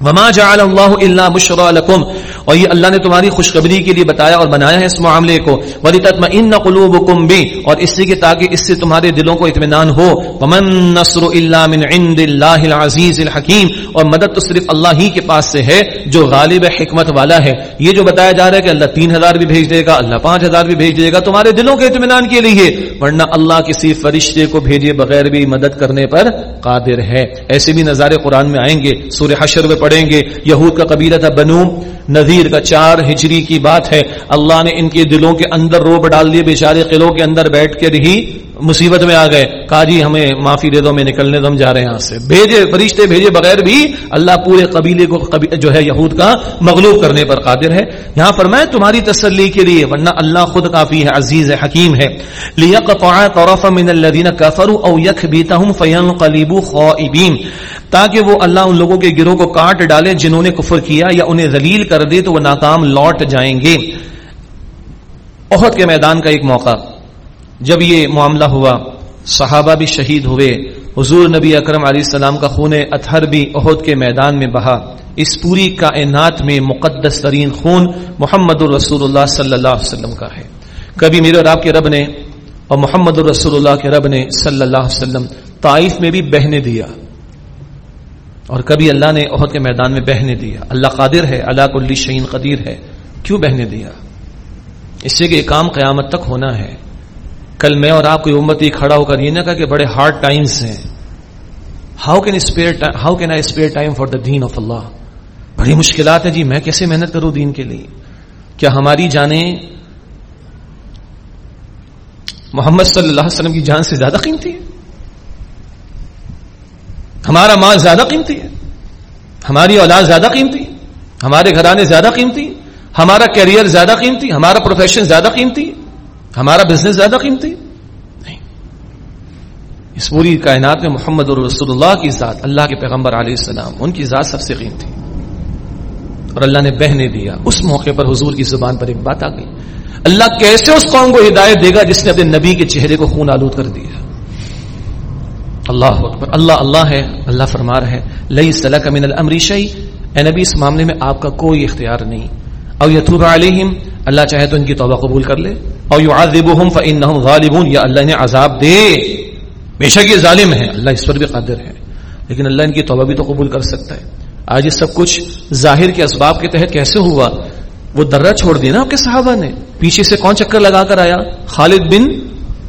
وما جعل اللہ الا مشرا لکم اور یہ اللہ نے تمہاری خوشخبری کے لیے بتایا اور بنایا ہے اس معاملے کو۔ ولتطمئن قلوبكم بی اور اس لیے کہ تاکہ اس سے تمہارے دلوں کو اطمینان ہو۔ ومن نصر الا من عند اللہ العزیز الحکیم اور مدد تو صرف اللہ ہی کے پاس سے ہے جو غالب حکمت والا ہے۔ یہ جو بتایا جا رہا ہے کہ اللہ تین ہزار بھی بھیج دے گا، اللہ پانچ ہزار بھی بھیج دے گا، تمہارے دلوں کے اطمینان کے لیے۔ ورنہ اللہ کسی فرشتے کو بھیجے بغیر بھی مدد کرنے پر قادر ہے۔ ایسے بھی نظارے قرآن میں آئیں گے، سورہ حشر میں پڑھیں گے۔ یہود کا قبیلہ تھا بنو نذیر۔ کا چار ہجری کی بات ہے۔ اللہ نے ان کے دلوں کے اندر روب ڈال دیے، بیچارے قلعوں کے اندر بیٹھ کے رہی۔ مصیبت میں آ گئے، کہا جی ہمیں معافی دے دو میں نکلنے دو، ہم جا رہے ہیں یہاں سے۔ بھیجے، فرشتے بھیجے بغیر بھی اللہ پورے قبیلے کو جو ہے یہود کا مغلوب کرنے پر قادر ہے۔ یہاں پر میں تمہاری تسلی کے لیے، ورنہ اللہ خود کافی ہے، عزیز ہے حکیم ہے۔ لِيَقْطَعَ طَرَفًا مِنَ الَّذِينَ كَفَرُوا أَوْ يَكْبِتَهُمْ فَيَنْقَلِبُوا خَائِبِينَ تاکہ وہ اللہ ان لوگوں کے گروہ کو کاٹ ڈالے جنہوں نے کفر کیا یا انہیں ذلیل کر دے تو وہ ناکام لوٹ جائیں گے۔ عہد کے میدان کا ایک موقع۔ جب یہ معاملہ ہوا، صحابہ بھی شہید ہوئے، حضور نبی اکرم علیہ السلام کا خون اطہر بھی عہد کے میدان میں بہا۔ اس پوری کائنات میں مقدس ترین خون محمد الرسول اللہ صلی اللہ علیہ وسلم کا ہے۔ کبھی میرے اور آپ کے رب نے اور محمد الرسول اللہ کے رب نے صلی اللہ علیہ وسلم طائف میں بھی بہنے دیا۔ اور کبھی اللہ نے عہد کے میدان میں بہنے دیا۔ اللہ قادر ہے اللہ کلی شعین قدیر ہے۔ کیوں بہنے دیا؟ اس سے کہ یہ کام قیامت تک ہونا ہے۔ کل میں اور آپ کو امت ہی کھڑا ہو کر یہ نہ کہا کہ بڑے ہارڈ ٹائمز ہیں۔ How can spare how can I spare time for the then of اللہ بڑی مشکلات ہیں۔ جی میں کیسے محنت کروں دین کے لیے؟ کیا ہماری جانیں محمد صلی اللہ علیہ وسلم کی جان سے زیادہ قیمتی ہے ہمارا مال زیادہ قیمتی ہے۔ ہماری اولاد زیادہ قیمتی ہمارے گھرانے زیادہ قیمتی ہمارا کیریئر زیادہ قیمتی ہمارا پروفیشن زیادہ قیمتی ہمارا بزنس زیادہ قیمتی؟ نہیں. اس پوری کائنات میں محمد رسول اللہ کی ذات، اللہ کے پیغمبر علیہ السلام، ان کی ذات سب سے قیمتی. اور اللہ نے بہنے دیا. اس موقع پر حضور کی زبان پر ایک بات آ گئی. اللہ کیسے اس قوم کو ہدایت دے گا جس نے اپنے نبی کے چہرے کو خون آلود کر دیا؟ اللہ اکبر. اللہ اللہ ہے. اللہ فرما رہا ہے. لئی صلاح من الامر اے نبی، اس معاملے میں آپ کا کوئی اختیار نہیں. او یتوب علیہم اللہ چاہے تو ان کی توبہ قبول کر لے. او یعذبہم فانہم غالبون یا اللہ نے عذاب دے۔ بے شک یہ ظالم ہے اللہ اس پر بھی قادر ہے لیکن اللہ ان کی توبہ بھی تو قبول کر سکتا ہے۔ آج یہ سب کچھ ظاہر کے اسباب کے تحت کیسے ہوا؟ وہ درہ چھوڑ دیا نا آپ کے صحابہ نے۔ پیچھے سے کون چکر لگا کر آیا؟ خالد بن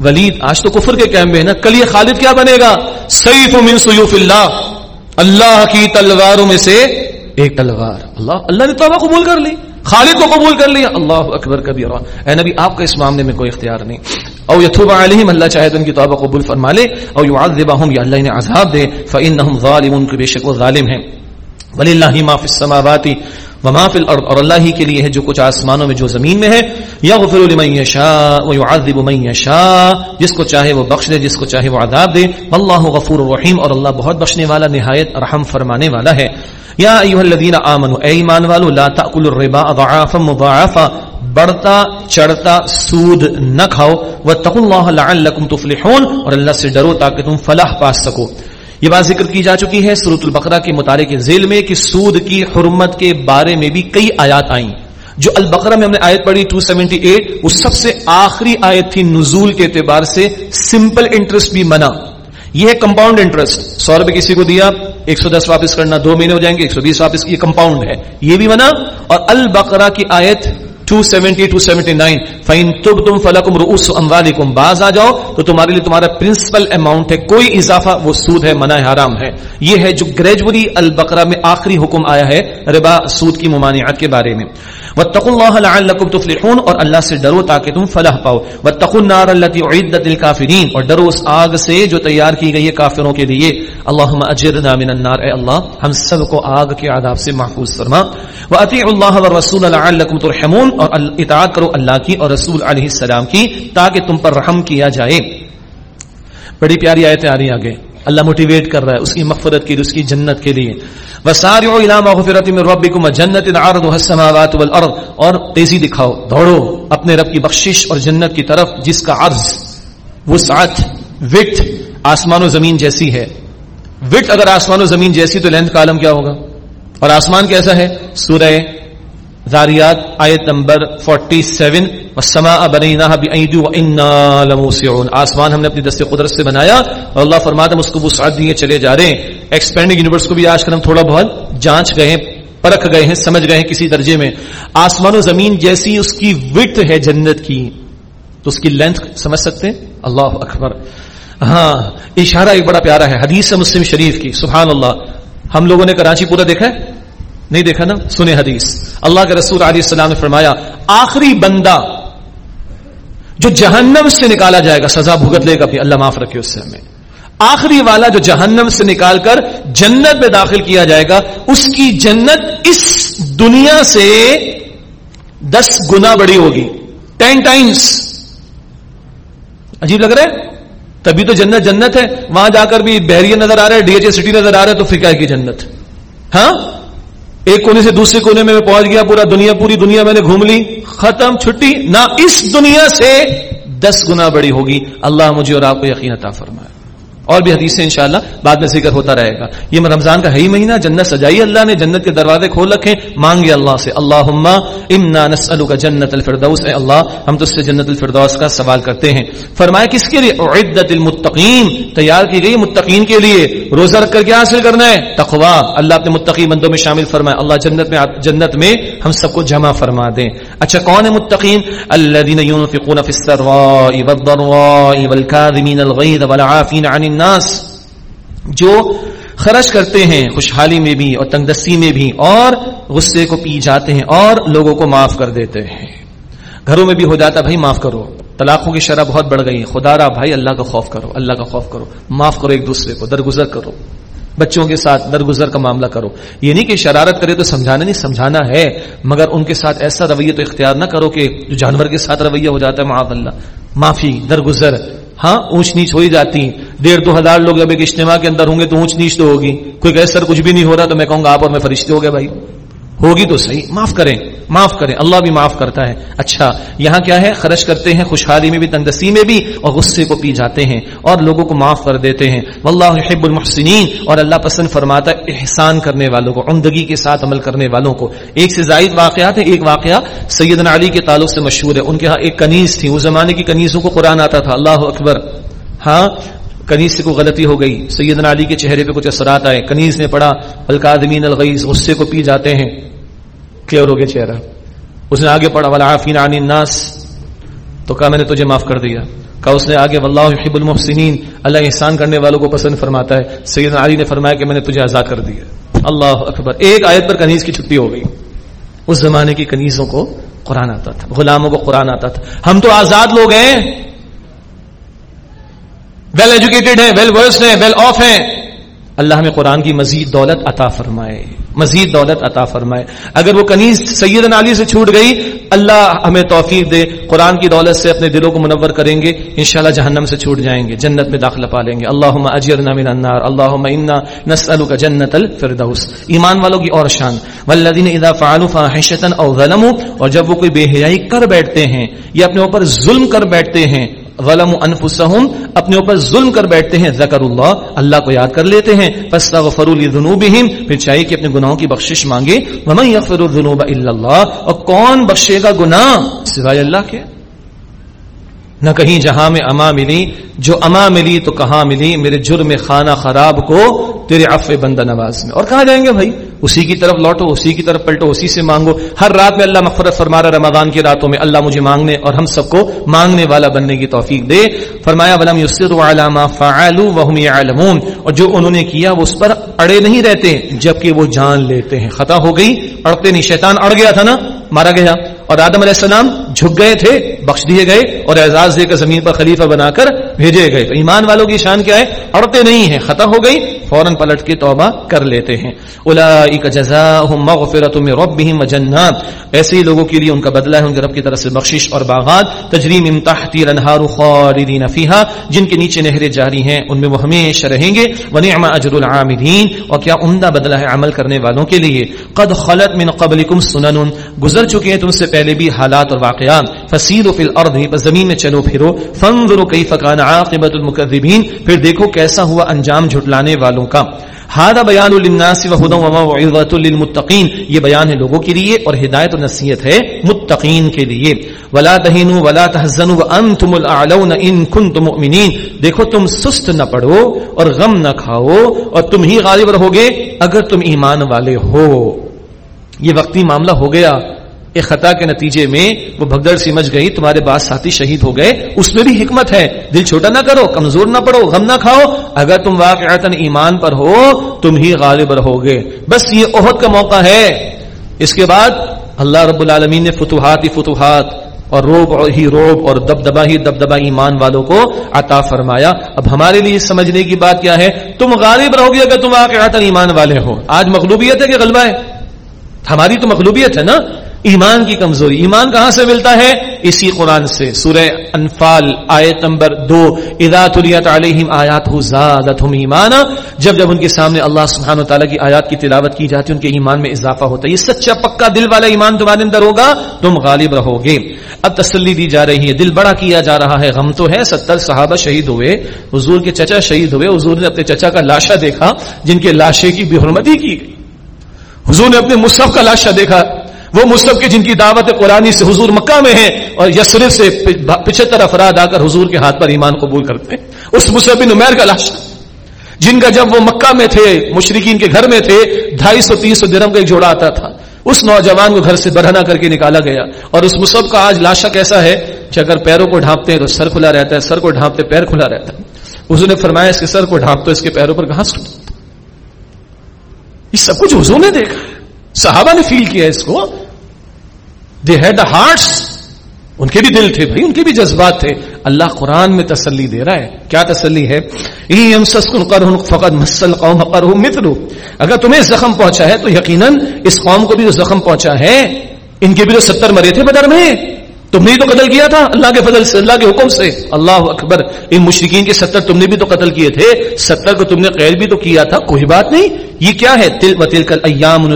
ولید۔ آج تو کفر کے کیمپ میں نا۔ کل یہ خالد کیا بنے گا؟ سیف من سیوف اللہ۔ اللہ کی تلواروں میں سے ایک تلوار۔ اللہ اللہ نے توبہ قبول کر لی۔ خالد کو قبول کر لیا۔ اللہ اکبر کبھی اے نبی، آپ کا اس معاملے میں کوئی اختیار نہیں۔ او یتوب علیہم، اللہ چاہے تو ان کی توبہ قبول فرما لے۔ او یعذبہم، یا اللہ انہیں عذاب دے۔ فانہم ظالمون، کہ بے شک وہ ظالم ہیں۔ وللہ ما فی السماوات وما فی الارض اور اللہ ہی کے لیے ہے جو کچھ آسمانوں میں جو زمین میں ہے یغفر لمن یشاء ويعذب من یشاء جس کو چاہے وہ بخش دے، جس کو چاہے وہ عذاب دے۔ واللہ غفور الرحیم اور اللہ بہت بخشنے والا، نہایت رحم فرمانے والا ہے۔ یا ایها الذين امنوا اے ایمان والو، لا تاكلوا الربا اضعافا مضاعفا، بڑھتا چڑھتا سود نہ کھاؤ۔ واتقوا الله لعلكم تفلحون، اور اللہ سے ڈرو تاکہ تم فلاح پا سکو۔ یہ بات ذکر کی جا چکی ہے سورت البقرہ کے مطالعے کے ذیل میں کہ سود کی حرمت کے بارے میں بھی کئی آیات آئیں۔ جو البقرہ میں ہم نے آیت پڑھی 278 وہ سب سے آخری آیت تھی نزول کے اعتبار سے سمپل انٹرسٹ بھی منع۔ یہ ہے کمپاؤنڈ انٹرسٹ سو روپے کسی کو دیا، ایک سو دس واپس کرنا دو مہینے ہو جائیں گے، ایک سو بیس واپس، یہ کمپاؤنڈ ہے۔ یہ بھی منع۔ اور البقرہ کی آیت 270 279. فین تب تم فلکم رؤوس اموالکم باز آ جاؤ تو تمہارے لیے تمہارا پرنسپل اماؤنٹ ہے، کوئی اضافہ وہ سود ہے، منع حرام ہے۔ یہ ہے جو گریجولی البقرہ میں آخری حکم آیا ہے ربا سود کی ممانعت کے بارے میں۔ واتقوا الله لعلكم تفلحون، اور اللہ سے ڈرو تاکہ تم فلاح پاؤ۔ واتقوا النار التي اعدت للكافرين، اور ڈرو اس آگ سے جو تیار کی گئی ہے کافروں کے لیے۔ اللهم اجرنا من النار، اے اللہ، ہم سب کو آگ کے عذاب سے محفوظ فرما۔ واطیعوا الله والرسول لعلكم ترحمون اور اطاعت کرو اللہ کی اور رسول علیہ السلام کی تاکہ تم پر رحم کیا جائے۔ بڑی پیاری آیتیں آ رہی ہیں آگے۔ اللہ موٹیویٹ کر رہا ہے اس کی مغفرت کے لیے، اس کی جنت کے لیے۔ وسارعوا الى مغفرت من ربكم جنت عرضها السماوات والارض اور تیزی دکھاؤ، دوڑو اپنے رب کی بخشش اور جنت کی طرف جس کا عرض، وسعت وٹ آسمان و زمین جیسی ہے۔ وٹ اگر آسمان و زمین جیسی تو لینتھ کا عالم کیا ہوگا؟ اور آسمان کیسا ہے؟ سورہ زاریات آیت نمبر 47 والسماء بنيناها بايدي وانا لموسعون۔ آسمان ہم نے اپنی دست قدرت سے بنایا اور اللہ فرماتا ہے اس کو وسعت دیے چلے جا رہے ہیں۔ ایکسپینڈنگ یونیورس کو بھی آج کل ہم تھوڑا بہت جانچ گئے ہیں، پرکھ گئے ہیں، سمجھ گئے ہیں کسی درجے میں۔ آسمان و زمین جیسی اس کی وٹ ہے جنت کی۔ تو اس کی لینتھ سمجھ سکتے ہیں؟ اللہ اکبر۔ ہاں اشارہ ایک بڑا پیارا ہے، حدیث مسلم شریف کی، سبحان اللہ۔ ہم لوگوں نے کراچی پورا دیکھا ہے؟ نہیں دیکھا نا؟ سنے حدیث۔ اللہ کے رسول علیہ السلام نے فرمایا، آخری بندہ جو جہنم سے نکالا جائے گا، سزا بھگت لے گا بھی اللہ معاف رکھے اس سے ہمیں۔ آخری والا جو جہنم سے نکال کر جنت میں داخل کیا جائے گا، اس کی جنت اس دنیا سے دس گنا بڑی ہوگی۔ ٹین ٹائمس عجیب لگ رہا ہے؟ تبھی تو جنت جنت ہے۔ وہاں جا کر بھی بحریہ نظر آ رہا ہے، ڈی ایچ اے سٹی نظر آ رہا ہے، تو فکا کی جنت؟ ہاں؟ ایک کونے سے دوسرے کونے میں میں پہنچ گیا، پورا دنیا، پوری دنیا میں نے گھوم لی، ختم چھٹی، نہ اس دنیا سے دس گنا بڑی ہوگی۔ اللہ مجھے اور آپ کو یقین عطا فرمائے۔ اور بھی حدیث سے انشاءاللہ بعد میں ذکر ہوتا رہے گا۔ یہ رمضان کا ہے ہی مہینہ، جنت سجائی اللہ نے، جنت کے دروازے کھول رکھے مانگے اللہ سے۔ اللہ امنا نسل کا جنت الفردوس، اے اللہ، ہم تو اس سے جنت الفردوس کا سوال کرتے ہیں۔ فرمایا کس کے لیے؟ عدت المتقین، تیار کی گئی متقین کے لیے۔ روزہ رکھ کر کیا حاصل کرنا ہے؟ تقوا اللہ اپنے متقی بندوں میں شامل فرمائے اللہ جنت میں جنت میں ہم سب کو جمع فرما دیں۔ اچھا کون ہے متقین؟ الذين ينفقون في السراء والضراء والكاظمين الغيظ والعافين عن الناس، جو خرچ کرتے ہیں خوشحالی میں بھی اور تنگدستی میں بھی اور غصے کو پی جاتے ہیں اور لوگوں کو معاف کر دیتے ہیں۔ گھروں میں بھی ہو جاتا بھائی معاف کرو۔ طلاقوں کی شرح بہت بڑھ گئی۔ ہے خدا را، بھائی اللہ کا خوف کرو، اللہ کا خوف کرو۔ معاف کرو ایک دوسرے کو، درگزر کرو۔ بچوں کے ساتھ درگزر کا معاملہ کرو۔ یہ نہیں کہ شرارت کرے تو سمجھانا نہیں، سمجھانا ہے، مگر ان کے ساتھ ایسا رویہ تو اختیار نہ کرو کہ جو جانور کے ساتھ رویہ ہو جاتا ہے، معاف اللہ، معافی، درگزر۔ ہاں اونچ نیچ ہو ہی جاتی ڈیڑھ دو ہزار لوگ اب ایک اجتماع کے اندر ہوں گے تو اونچ نیچ تو ہوگی۔ کوئی کہ سر، کچھ بھی نہیں ہو رہا تو میں کہوں گا آپ اور میں فرشتے ہو گئے بھائی؟ ہوگی تو صحیح۔ معاف کریں معاف کریں۔ اللہ بھی معاف کرتا ہے۔ اچھا یہاں کیا ہے؟ خرچ کرتے ہیں، خوشحالی میں بھی تندسی میں بھی اور غصے کو پی جاتے ہیں اور لوگوں کو معاف کر دیتے ہیں۔ واللہ يحب المحسنین۔ اور اللہ پسند فرماتا ہے احسان کرنے والوں کو، عمدگی کے ساتھ عمل کرنے والوں کو۔ ایک سے زائد واقعات ہیں، ایک واقعہ سیدنا علی کے تعلق سے مشہور ہے۔ ان کے ہاں ایک کنیز تھی۔ اس زمانے کی کنیزوں کو قرآن آتا تھا۔ اللہ اکبر۔ ہاں کنیز سے کوئی غلطی ہو گئی۔ سیدنا علی کے چہرے پہ کچھ اثرات آئے۔ کنیز نے پڑھا، القادمین الغیظ، غصے کو پی جاتے ہیں۔ کلیئر ہو گیا چہرہ۔ اس نے آگے پڑھا، والعافین عن الناس تو کہا، میں نے تجھے معاف کر دیا کہا، اس نے آگے، واللہ يحب المحسنین اللہ احسان کرنے والوں کو پسند فرماتا ہے۔ سیدنا علی نے فرمایا کہ میں نے تجھے آزاد کر دیا۔ اللہ اکبر۔ ایک آیت پر کنیز کی چھٹی ہو گئی۔ اس زمانے کی کنیزوں کو قرآن آتا تھا، غلاموں کو قرآن آتا تھا۔ ہم تو آزاد لوگ ہیں۔ ویل ایجوکیٹڈ ہیں ویل ورسڈ ہیں ویل آف ہیں۔ اللہ ہمیں قرآن کی مزید دولت عطا فرمائے، مزید دولت عطا فرمائے۔ اگر وہ کنیز سید علی سے چھوٹ گئی، اللہ ہمیں توفیق دے، قرآن کی دولت سے اپنے دلوں کو منور کریں گے، انشاءاللہ جہنم سے چھوٹ جائیں گے، جنت میں داخلہ پا لیں گے۔ اللہ اجرنا من النار اللہ انا نسألک جنت الفردوس۔ ایمان والوں کی اور شان۔ والذین اذا فعلوا فاحشتا او ظلموا، اور جب وہ کوئی بے حیائی کر بیٹھتے ہیں یا اپنے اوپر ظلم کر بیٹھتے ہیں غلم انفسہم، اپنے اوپر ظلم کر بیٹھتے ہیں ذکر اللہ اللہ کو یاد کر لیتے ہیں۔ فاستغفروا لذنوبہم، پھر چاہیے کہ اپنے گناہوں کی بخشش مانگے۔ ومن یغفر الذنوب الا اللہ، اور کون بخشے گا گناہ؟ سوائے اللہ کے۔ نہ کہیں جہاں میں اما ملی، جو اما ملی تو کہاں ملی؟ میرے جرم خانہ خراب کو تیرے عفو بندہ نواز میں۔ اور کہاں جائیں گے بھائی؟ اسی کی طرف لوٹو، اسی کی طرف پلٹو، اسی سے مانگو۔ ہر رات میں اللہ مغفرت فرما رہا رمضان کی راتوں میں۔ اللہ مجھے مانگنے اور ہم سب کو مانگنے والا بننے کی توفیق دے۔ فرمایا، ولم یسروا علی ما فعلوا وهم يعلمون اور جو انہوں نے کیا وہ اس پر اڑے نہیں رہتے، جبکہ وہ جان لیتے ہیں۔ خطا ہو گئی، اڑتے نہیں۔ شیطان اڑ گیا تھا نا، مارا گیا۔ اور آدم علیہ السلام جھک گئے تھے، بخش دیے گئے اور اعزاز دے کر زمین پر خلیفہ بنا کر بھیجے گئے۔ تو ایمان والوں کی شان کیا ہے؟ اڑتے نہیں ہیں ختم ہو گئی۔ فوراً پلٹ کے توبہ کر لیتے ہیں۔ اولئک جزاؤہم مغفرۃ من ربہم وجنات ایسے ہی لوگوں کے لیے ان کا بدلہ ہے، ان کے رب کی طرف سے بخشش اور باغات۔ تجری من تحتی الانہار خالدین فیہا۔ جن کے نیچے نہریں جاری ہیں، ان میں وہ ہمیشہ رہیں گے۔ ونعم اجر العاملین۔ اور کیا عمدہ بدلہ ہے عمل کرنے والوں کے لیے؟ قد خلت من قبلکم سنن۔ گزر چکے ہیں تم سے پہلے بھی حالات اور واقعات۔ فسیروا فی الارض بس زمین میں چلو پھرو۔ فانظروا کیف کان عاقبۃ المکذبین۔ پھر دیکھو کیسا ہوا انجام جھٹلانے والوں کا۔ ہادہ بیان للناس وهدى وموعظه للمتقین۔ یہ بیان ہے لوگوں کے لیے اور ہدایت و نصیحت ہے متقین کے لیے۔ ولا تهنوا ولا تحزنوا وانتم الاعلون ان كنتم مؤمنین دیکھو تم سست نہ پڑو اور غم نہ کھاؤ اور تم ہی غالب رہو گے اگر تم ایمان والے ہو۔ یہ وقتی معاملہ ہو گیا۔ ایک خطا کے نتیجے میں وہ بھگدڑ سمجھ گئی، تمہارے بعد ساتھی شہید ہو گئے، اس میں بھی حکمت ہے۔ دل چھوٹا نہ کرو، کمزور نہ پڑو، غم نہ کھاؤ۔ اگر تم واقعات ایمان پر ہو، تم ہی غالب رہو گے بس یہ عہد کا موقع ہے۔ اس کے بعد اللہ رب العالمین نے فتوحات ہی فتوحات اور روب ہی روب اور دبدبا ہی دبدبا ایمان والوں کو عطا فرمایا۔ اب ہمارے لیے سمجھنے کی بات کیا ہے؟ تم غالب رہو گے اگر تم واقعات ایمان والے ہو۔ آج مغلوبیت ہے کہ غلبہ ہے؟ ہماری تو مغلوبیت ہے نا؟ ایمان کی کمزوری، ایمان کہاں سے ملتا ہے؟ اسی قرآن سے۔ سورہ انفال، آیت نمبر دو۔ اذا تلیت علیہم آیات زادتہم ایمانا۔ جب جب ان کے سامنے اللہ سبحانہ و تعالیٰ کی آیات کی تلاوت کی جاتی ہے، ان کے ایمان میں اضافہ ہوتا ہے۔ یہ سچا پکا دل والا ایمان تمہارے اندر ہوگا، تم غالب رہو گے اب تسلی دی جا رہی ہے۔ دل بڑا کیا جا رہا ہے۔ غم تو ہے، ستر صحابہ شہید ہوئے، حضور کے چچا شہید ہوئے، حضور نے اپنے چچا کا لاشا دیکھا، جن کے لاشے کی بے حرمتی کی گئی۔ حضور نے اپنے مصحف کا لاشا دیکھا۔ وہ مصحف کے جن کی دعوت قرآنی سے حضور مکہ میں ہے اور یسرف سے پچہتر افراد آ کر حضور کے ہاتھ پر ایمان قبول کرتے ہیں۔ اس مصحف بن عمیر کا لاشا جن کا جب وہ مکہ میں تھے مشرقین کے گھر میں تھے، ڈھائی سو، تین سو درم کا ایک جوڑا آتا تھا۔ اس نوجوان کو گھر سے برہنا کر کے نکالا گیا۔ اور اس مصحف کا آج لاشا کیسا ہے کہ اگر پیروں کو ڈھانپتے ہیں تو سر کھلا رہتا ہے، سر کو ڈھانپتے پیر کھلا رہتا ہے۔ حضور نے فرمایا، اس کے سر کو ڈھانپ تو اس کے پیروں پر گھاس یہ سب کچھ حضور نے دیکھا۔ صحابہ نے فیل کیا اس کو۔ دے ہیڈ ہارٹس ان کے بھی دل تھے بھائی، ان کے بھی جذبات تھے۔ اللہ قرآن میں تسلی دے رہا ہے۔ کیا تسلی ہے؟ فقط مسل قوم مترو اگر تمہیں زخم پہنچا ہے تو یقیناً اس قوم کو بھی جو زخم پہنچا ہے، ان کے بھی جو ستر مرے تھے بدر میں۔ تم نے تو قتل کیا تھا اللہ کے فضل سے، اللہ کے حکم سے۔ اللہ اکبر۔ ان مشرقین کے ستر تم نے بھی تو قتل کیے تھے، ستر کو تم نے قید بھی تو کیا تھا، کوئی بات نہیں۔ یہ کیا ہے؟ تل و تل کل ایام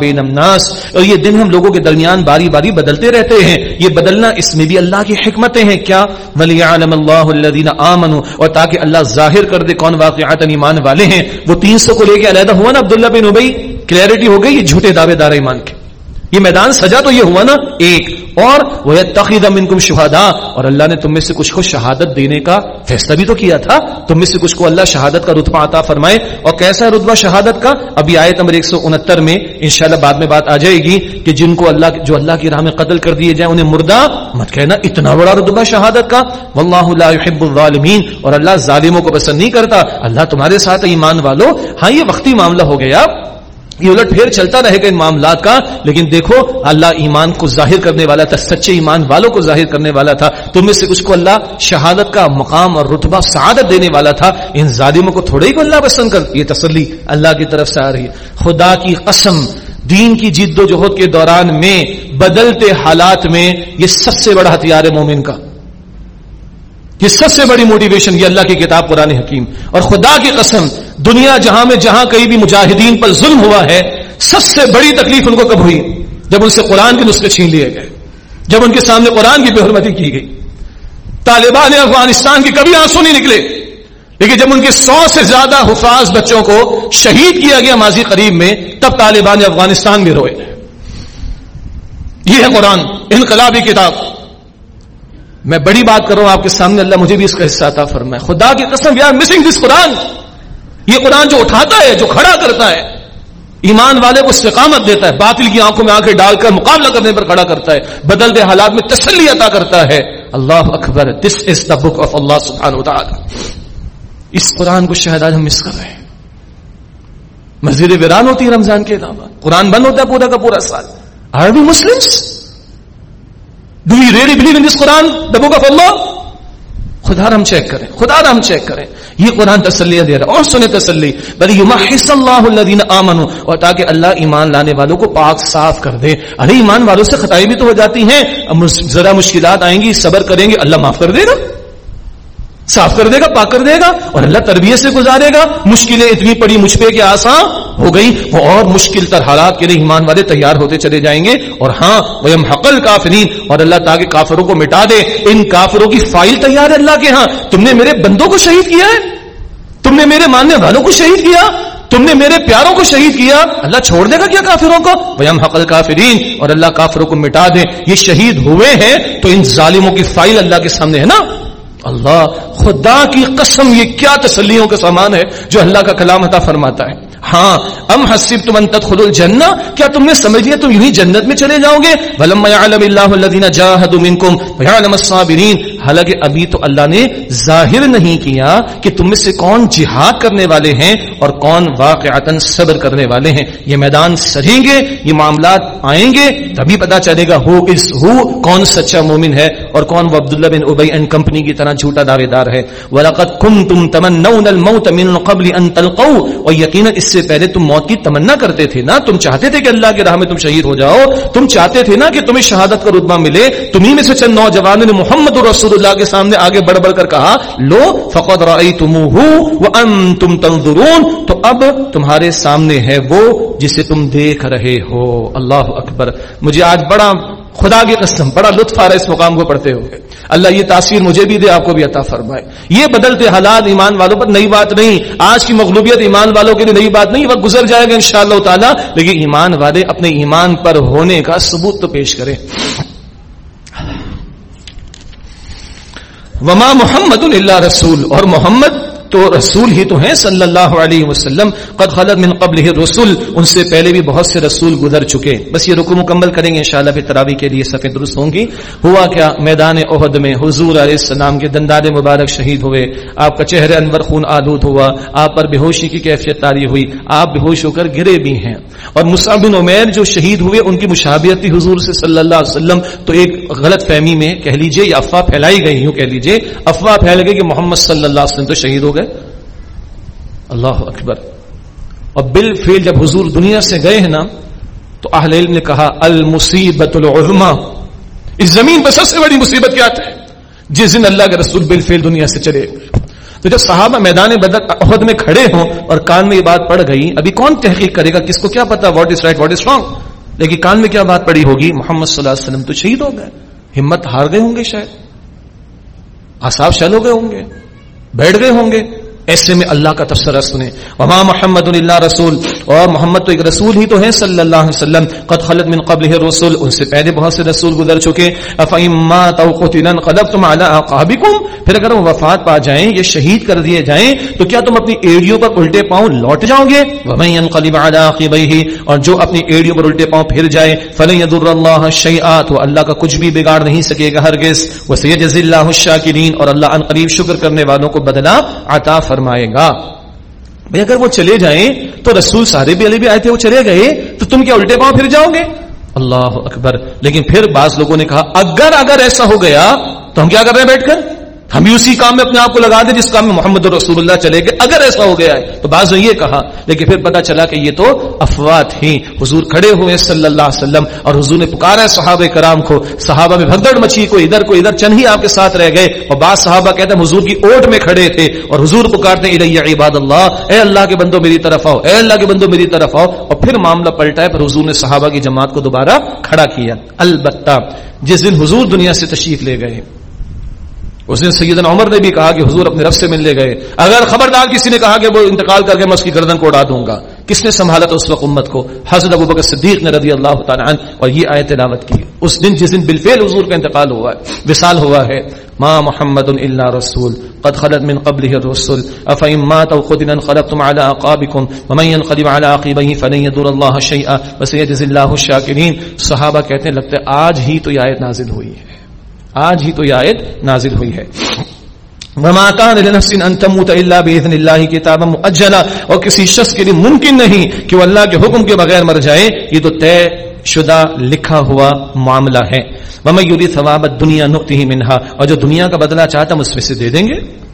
بین الناس۔ اور یہ دن ہم لوگوں کے درمیان باری باری بدلتے رہتے ہیں۔ یہ بدلنا اس میں بھی اللہ کی حکمتیں ہیں۔ کیا؟ ولی عالم اللہ الذین آمنوا۔ اور تاکہ اللہ ظاہر کر دے کون واقعات ایمان والے ہیں۔ وہ تین سو کو لے کے علیحدہ ہوا نا عبداللہ بن ابئی کلیئرٹی ہو گئی یہ جھوٹے دعوے دار ایمان کے۔ یہ میدان سجا تو یہ ہوا نا۔ ایک۔ اور وہ تقید منکم شہادا اور اللہ نے تم میں سے کچھ کو شہادت دینے کا فیصلہ بھی تو کیا تھا؟ تم میں سے کچھ کو اللہ شہادت کا رتبہ عطا فرمائے اور کیسا رتبہ شہادت کا؟ ابھی آیت نمبر ایک سو انہتر میں انشاءاللہ بعد میں بات آ جائے گی کہ جن کو اللہ جو اللہ کی راہ میں قتل کر دیے جائے انہیں مردہ مت کہنا اتنا بڑا رتبہ شہادت کا۔ واللہ لا يحب الظالمین اور اللہ ظالموں کو پسند نہیں کرتا۔ اللہ تمہارے ساتھ ایمان والو۔ ہاں یہ وقتی معاملہ ہو گیا۔ یہ الٹ پھر چلتا رہے گا ان معاملات کا، لیکن دیکھو، اللہ ایمان کو ظاہر کرنے والا تھا، سچے ایمان والوں کو ظاہر کرنے والا تھا۔ تم میں سے اس کو اللہ شہادت کا مقام اور رتبہ، سعادت دینے والا تھا۔ ان ظالموں کو تھوڑے ہی کو اللہ پسند کر، یہ تسلی اللہ کی طرف سے آ رہی ہے۔ خدا کی قسم، دین کی جد و جہد کے دوران میں، بدلتے حالات میں، یہ سب سے بڑا ہتھیار ہے مومن کا۔ یہ سب سے بڑی موٹیویشن یہ اللہ کی کتاب قرآن حکیم۔ اور خدا کی قسم، دنیا جہاں میں جہاں کہیں بھی مجاہدین پر ظلم ہوا ہے، سب سے بڑی تکلیف ان کو کب ہوئی؟ جب ان سے قرآن کے نسخے چھین لیے گئے۔ جب ان کے سامنے قرآن کی بے حرمتی کی گئی۔ طالبان افغانستان کی کبھی آنسو نہیں نکلے۔ لیکن جب ان کے سو سے زیادہ حفاظ بچوں کو شہید کیا گیا ماضی قریب میں، تب طالبان افغانستان بھی روئے۔ یہ ہے قرآن، انقلابی کتاب۔ میں بڑی بات کروں آپ کے سامنے اللہ مجھے بھی اس کا حصہ عطا فرمائے۔ خدا کی قسم وی آر مسنگ دس قرآن یہ قرآن جو اٹھاتا ہے، جو کھڑا کرتا ہے، ایمان والے کو استقامت دیتا ہے، باطل کی آنکھوں میں آنکھیں ڈال کر مقابلہ کرنے پر کھڑا کرتا ہے، بدلتے حالات میں تسلی عطا کرتا ہے۔ اللہ اکبر دس از دا بک آف اللہ سبحانہ وتعالی۔ اس قرآن کو شاید آج ہم مس کر رہے ہیں۔ مسجد ویران ہوتی ہے رمضان کے علاوہ۔ قرآن بند ہوتا ہے پورا کا پورا سال۔ Are we Muslims do you really believe in this Quran the book of Allah خدا ہم چیک کریں خدا رحم چیک کریں یہ قرآن تسلی دے رہا اور سنے تسلی۔ بلی یمحص اللہ الذین آمنوا، اور تاکہ اللہ ایمان لانے والوں کو پاک صاف کر دے۔ ارے ایمان والوں سے خطائی بھی تو ہو جاتی ہیں ذرا مشکلات آئیں گی، صبر کریں گے، اللہ معاف کر دے گا۔ صاف کر دے گا، پاک کر دے گا اور اللہ تربیت سے گزارے گا۔ مشکلیں اتنی پڑی، مجھ پہ کہ آسان ہو گئی۔ وہ اور مشکل تر حالات کے لیے ایمان والے تیار ہوتے چلے جائیں گے۔ اور ہاں وہ حقل کافرین اور اللہ تاکہ کافروں کو مٹا دے۔ ان کافروں کی فائل تیار ہے اللہ کے ہاں۔ تم نے میرے بندوں کو شہید کیا ہے۔ تم نے میرے ماننے والوں کو شہید کیا۔ تم نے میرے پیاروں کو شہید کیا۔ اللہ چھوڑ دے گا کیا کافروں کو؟ ویم حقل کافرین اور اللہ کافروں کو مٹا دے۔ یہ شہید ہوئے ہیں تو ان ظالموں کی فائل اللہ کے سامنے ہے نا؟ اللہ، خدا کی قسم، یہ کیا تسلیوں کا سامان ہے جو اللہ کا کلام عطا فرماتا ہے؟ ہاں ام حسب تم انت خد الجنہ؟ کیا تم نے سمجھ لیا تم یہی جنت میں چلے جاؤ گے؟ ولما اللہ الله حالانکہ ابھی تو اللہ نے ظاہر نہیں کیا کہ تم میں سے کون جہاد کرنے والے ہیں اور کون واقعتا صبر کرنے والے ہیں۔ یہ میدان سجیں گے، یہ معاملات آئیں گے، تبھی پتا چلے گا ہو از ہو کون سچا مومن ہے اور کون وہ عبداللہ بن ابی اینڈ کمپنی کی طرح جھوٹا دعوے دار ہے۔ وَلَقَدْ كُنْتُمْ تَمَنَّوْنَ الْمَوْتَ مِنْ قَبْلِ أَن تَلْقَوْا۔ اور یقینا اس سے پہلے تم موت کی تمنا کرتے تھے نا۔ تم چاہتے تھے کہ اللہ کی راہ میں تم شہید ہو جاؤ۔ تم چاہتے تھے نا کہ تمہیں شہادت کا رتبہ ملے۔ تمہیں میں سے چند نوجوانوں نے محمد رسول اللہ کے سامنے آگے بڑھ بڑھ کر کہا، لو فقط رائی تم تم تنظرون۔ تو اب تمہارے سامنے ہے وہ جسے تم دیکھ رہے ہو۔ اللہ اکبر۔ مجھے آج بڑا خدا کی قسم، بڑا لطف آ رہا ہے اس مقام کو پڑھتے ہوئے۔ اللہ یہ تاثیر مجھے بھی دے، آپ کو بھی عطا فرمائے۔ یہ بدلتے حالات ایمان والوں پر نئی بات نہیں۔ آج کی مغلوبیت ایمان والوں کے لیے نئی بات نہیں، وقت گزر جائے گا ان شاء اللہ تعالیٰ۔ لیکن ایمان والے اپنے ایمان پر ہونے کا ثبوت تو پیش کریں۔ وما محمد اللہ رسول، اور محمد تو رسول ہی تو ہیں صلی اللہ علیہ وسلم۔ قد خلط من قبل رسول ان سے پہلے بھی بہت سے رسول گزر چکے۔ بس یہ رکو مکمل کریں گے، انشاءاللہ پھر تراوی کے لیے صفحے درست ہوں گی۔ ہوا کیا میدان عہد میں حضور علیہ السلام کے دندار مبارک شہید ہوئے۔ آپ کا چہرے انور خون آلود ہوا، آپ پر بے ہوشی کی کیفیت تاری ہوئی۔ آپ بے ہوش ہو کر گرے بھی ہیں۔ اور مصعب بن عمیر جو شہید ہوئے، ان کی مشابہت تھی حضور سے صلی اللہ علیہ وسلم۔ تو ایک غلط فہمی میں کہہ لیجیے یا افواہ پھیلائی گئی یوں کہہ لیجیے، افواہ پھیل گئی کہ محمد صلی اللہ علیہ وسلم تو شہید ہو گئے۔ اللہ اکبر۔ اور بل فیل جب حضور دنیا سے گئے ہیں نا، تو اہل علم نے کہا المصیبت العظما اس زمین پر سب سے بڑی مصیبت کیا تھا جس دن اللہ کے رسول بل فیل دنیا سے چلے۔ تو جب صحابہ میدان بدر عہد میں کھڑے ہوں اور کان میں یہ بات پڑ گئی، ابھی کون تحقیق کرے گا؟ کس کو کیا پتا؟ What is right what is wrong لیکن کان میں کیا بات پڑی ہوگی؟ محمد صلی اللہ علیہ وسلم تو شہید ہو گئے۔ ہمت ہار گئے ہوں گے شاید۔ آساب شل ہو گئے ہوں گے۔ بیٹھ گئے ہوں گے۔ ایسے میں اللہ کا تبصرہ سنیں وما محمد اللہ رسول۔ اور محمد تو ایک رسول ہی تو ہے صلی اللہ علیہ وسلم۔ قد خلط من قبل رسول ان سے پہلے بہت سے رسول گزر چکے۔ قلبتم على پھر اگر وہ وفات پا جائیں، یہ شہید کر دیے جائیں، تو کیا تم اپنی ایڑیوں پر الٹے پاؤں لوٹ جاؤ گے؟ ومن ينقلب على عقبيه اور جو اپنی ایڑیوں پر الٹے پاؤں پھر جائے، فلن يضر الله شيئا تو اللہ کا کچھ بھی بگاڑ نہیں سکے گا ہرگز۔ وسيجزي الله الشاکرین۔ اور اللہ ان قریب شکر کرنے والوں کو بدلہ عطا فرمائے گا۔ بھائی اگر وہ چلے جائیں تو رسول سارے بھی علی بھی آئے تھے، وہ چلے گئے، تو تم کیا الٹے پاؤں پھر جاؤ گے؟ اللہ اکبر۔ لیکن پھر بعض لوگوں نے کہا، اگر اگر ایسا ہو گیا تو ہم کیا کر رہے ہیں بیٹھ کر؟ ہم بھی اسی کام میں اپنے آپ کو لگا دیں جس کام میں محمد رسول اللہ چلے گئے۔ اگر ایسا ہو گیا ہے تو بعض نے یہ کہا، لیکن پھر پتا چلا کہ یہ تو افواہ تھی حضور کھڑے ہوئے صلی اللہ علیہ وسلم اور حضور نے پکارا ہے صحابہ کرام کو۔ صحابہ میں بھگدڑ مچھی کو ادھر کو ادھر، چند ہی آپ کے ساتھ رہ گئے۔ اور بعض صحابہ کہتے ہیں حضور کی اوٹ میں کھڑے تھے اور حضور پکارتے ہیں عباد اللہ، اے اللہ کے بندو میری طرف آؤ، اے اللہ کے بندو میری طرف آؤ۔ اور پھر معاملہ پلٹا ہے، پھر حضور نے صحابہ کی جماعت کو دوبارہ کھڑا کیا۔ البتہ جس دن حضور دنیا سے تشریف لے گئے اس دن سیدنا عمر نے بھی کہا کہ حضور اپنے رب سے ملنے گئے۔ اگر خبردار کسی نے کہا کہ وہ انتقال کر کے میں اس کی گردن کو اڑا دوں گا، کس نے سنبھالا تھا اس وقت امت کو؟ حضرت ابو بکر صدیق نے رضی اللہ تعالیٰ عنہ، اور یہ آیت تلاوت کی اس دن جس دن بالفعل حضور کا انتقال ہوا ہے، وصال ہوا ہے، ما محمد الا رسول، قد خلت من قبله الرسل افئن مات او قتل انقلبتم على اعقابكم، ومن ينقلب على عقبيه فلن يضر الله شيئا، وسيجزي الله الشاكرين۔ صحابہ کہتے ہیں، لگتا ہے آج ہی تو یہ آیت نازل ہوئی ہے۔ آج ہی تو یہ آیت نازل ہوئی ہے۔ وما كان لنفس ان تموت الا باذن مؤجلا اور کسی شخص کے لیے ممکن نہیں کہ وہ اللہ کے حکم کے بغیر مر جائے، یہ تو طے شدہ لکھا ہوا معاملہ ہے۔ وما يريد ثواب الدنيا نؤته منها اور جو دنیا کا بدلہ چاہتا ہم اس میں سے دے دیں گے۔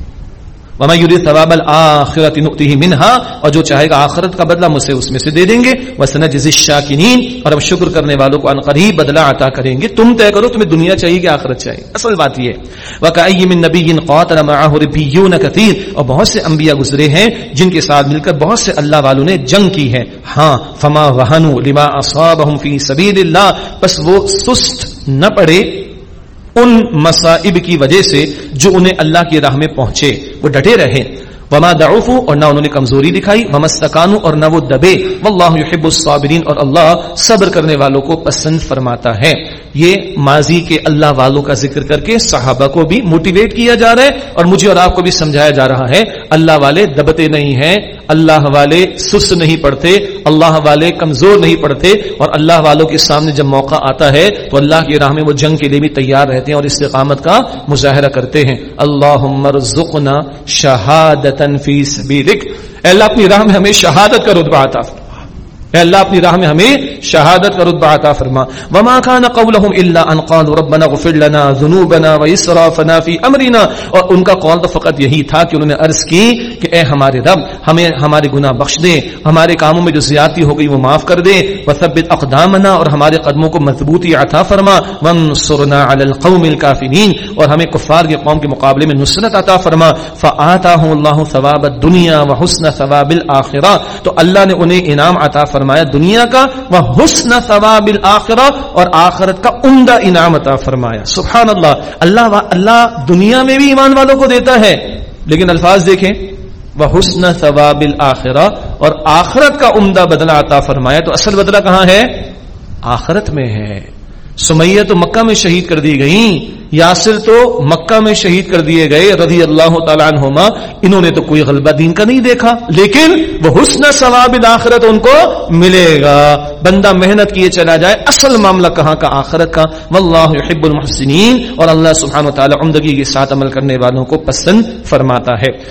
وما يريد ثواب الاخره نؤته منها اور جو چاہے گا آخرت کا بدلہ مجھ سے اس میں سے دے دیں گے۔ وسنجزي الشاكرين اور ہم شکر کرنے والوں کو ان قریب بدلہ عطا کریں گے۔ تم طے کرو، تمہیں دنیا چاہیے کہ آخرت چاہیے۔ اصل بات یہ وكاي من نبي قاتل معه ربيون كثير اور بہت سے انبیاء گزرے ہیں جن کے ساتھ مل کر بہت سے اللہ والوں نے جنگ کی ہے۔ ہاں فما وهنوا لما اصابهم في سبيل الله۔ بس وہ سست نہ پڑے۔ ان مصائب کی وجہ سے جو انہیں اللہ کی راہ میں پہنچے، وہ ڈٹے رہے۔ وما دعوف، اور نہ انہوں نے کمزوری دکھائی۔ وما استقانو اور نہ وہ دبے۔ واللہ یحب الصابرین اور اللہ صبر کرنے والوں کو پسند فرماتا ہے۔ یہ ماضی کے اللہ والوں کا ذکر کر کے صحابہ کو بھی موٹیویٹ کیا جا رہا ہے اور مجھے اور آپ کو بھی سمجھایا جا رہا ہے، اللہ والے دبتے نہیں ہیں، اللہ والے سس نہیں پڑتے اللہ والے کمزور نہیں پڑتے اور اللہ والوں کے سامنے جب موقع آتا ہے تو اللہ کی راہ میں وہ جنگ کے لیے بھی تیار رہتے ہیں اور استقامت کا مظاہرہ کرتے ہیں۔ اللہ مرزقنا شہادت فی سبیلک۔ اللہ، اپنی راہ میں ہمیں شہادت کا رتبہ عطا فرما۔ اے اللہ اپنی راہ میں ہمیں شہادت کا رتبہ عطا فرما۔ وما كان قولهم الا ان قالوا ربنا اغفر لنا ذنوبنا واسرافنا في امرنا اور ان کا قول تو فقط یہی تھا کہ انہوں نے عرض کی کہ اے ہمارے رب، ہمیں ہمارے گناہ بخش دے، ہمارے کاموں میں جو زیادتی ہو گئی وہ معاف کر دے۔ وثبت اقدامنا اور ہمارے قدموں کو مضبوطی عطا فرما۔ وانصرنا على القوم الكافرين۔ اور ہمیں کفار کے قوم کے مقابلے میں نصرت عطا فرما۔ فآتاهم الله ثواب الدنيا وحسن ثواب الاخره تو اللہ نے انہیں انعام عطا فرما فرمایا دنیا کا وہ حسن ثواب الآخرہ اور آخرت کا عمدہ انعام عطا فرمایا۔ سبحان اللہ اللہ اللہ دنیا میں بھی ایمان والوں کو دیتا ہے، لیکن الفاظ دیکھیں۔ وہ حسن ثواب الآخرہ اور آخرت کا عمدہ بدلہ عطا فرمایا۔ تو اصل بدلہ کہاں ہے؟ آخرت میں ہے۔ سمیہ تو مکہ میں شہید کر دی گئی یاسر تو مکہ میں شہید کر دیے گئے، رضی اللہ تعالیٰ عنہما، انہوں نے تو کوئی غلبہ دین کا نہیں دیکھا، لیکن وہ حسن ثواب آخرت ان کو ملے گا۔ بندہ محنت کیے چلا جائے، اصل معاملہ کہاں کا؟ آخرت کا۔ واللہ يحب المحسنین، اور اللہ سبحانہ و تعالیٰ عمدگی کے ساتھ عمل کرنے والوں کو پسند فرماتا ہے۔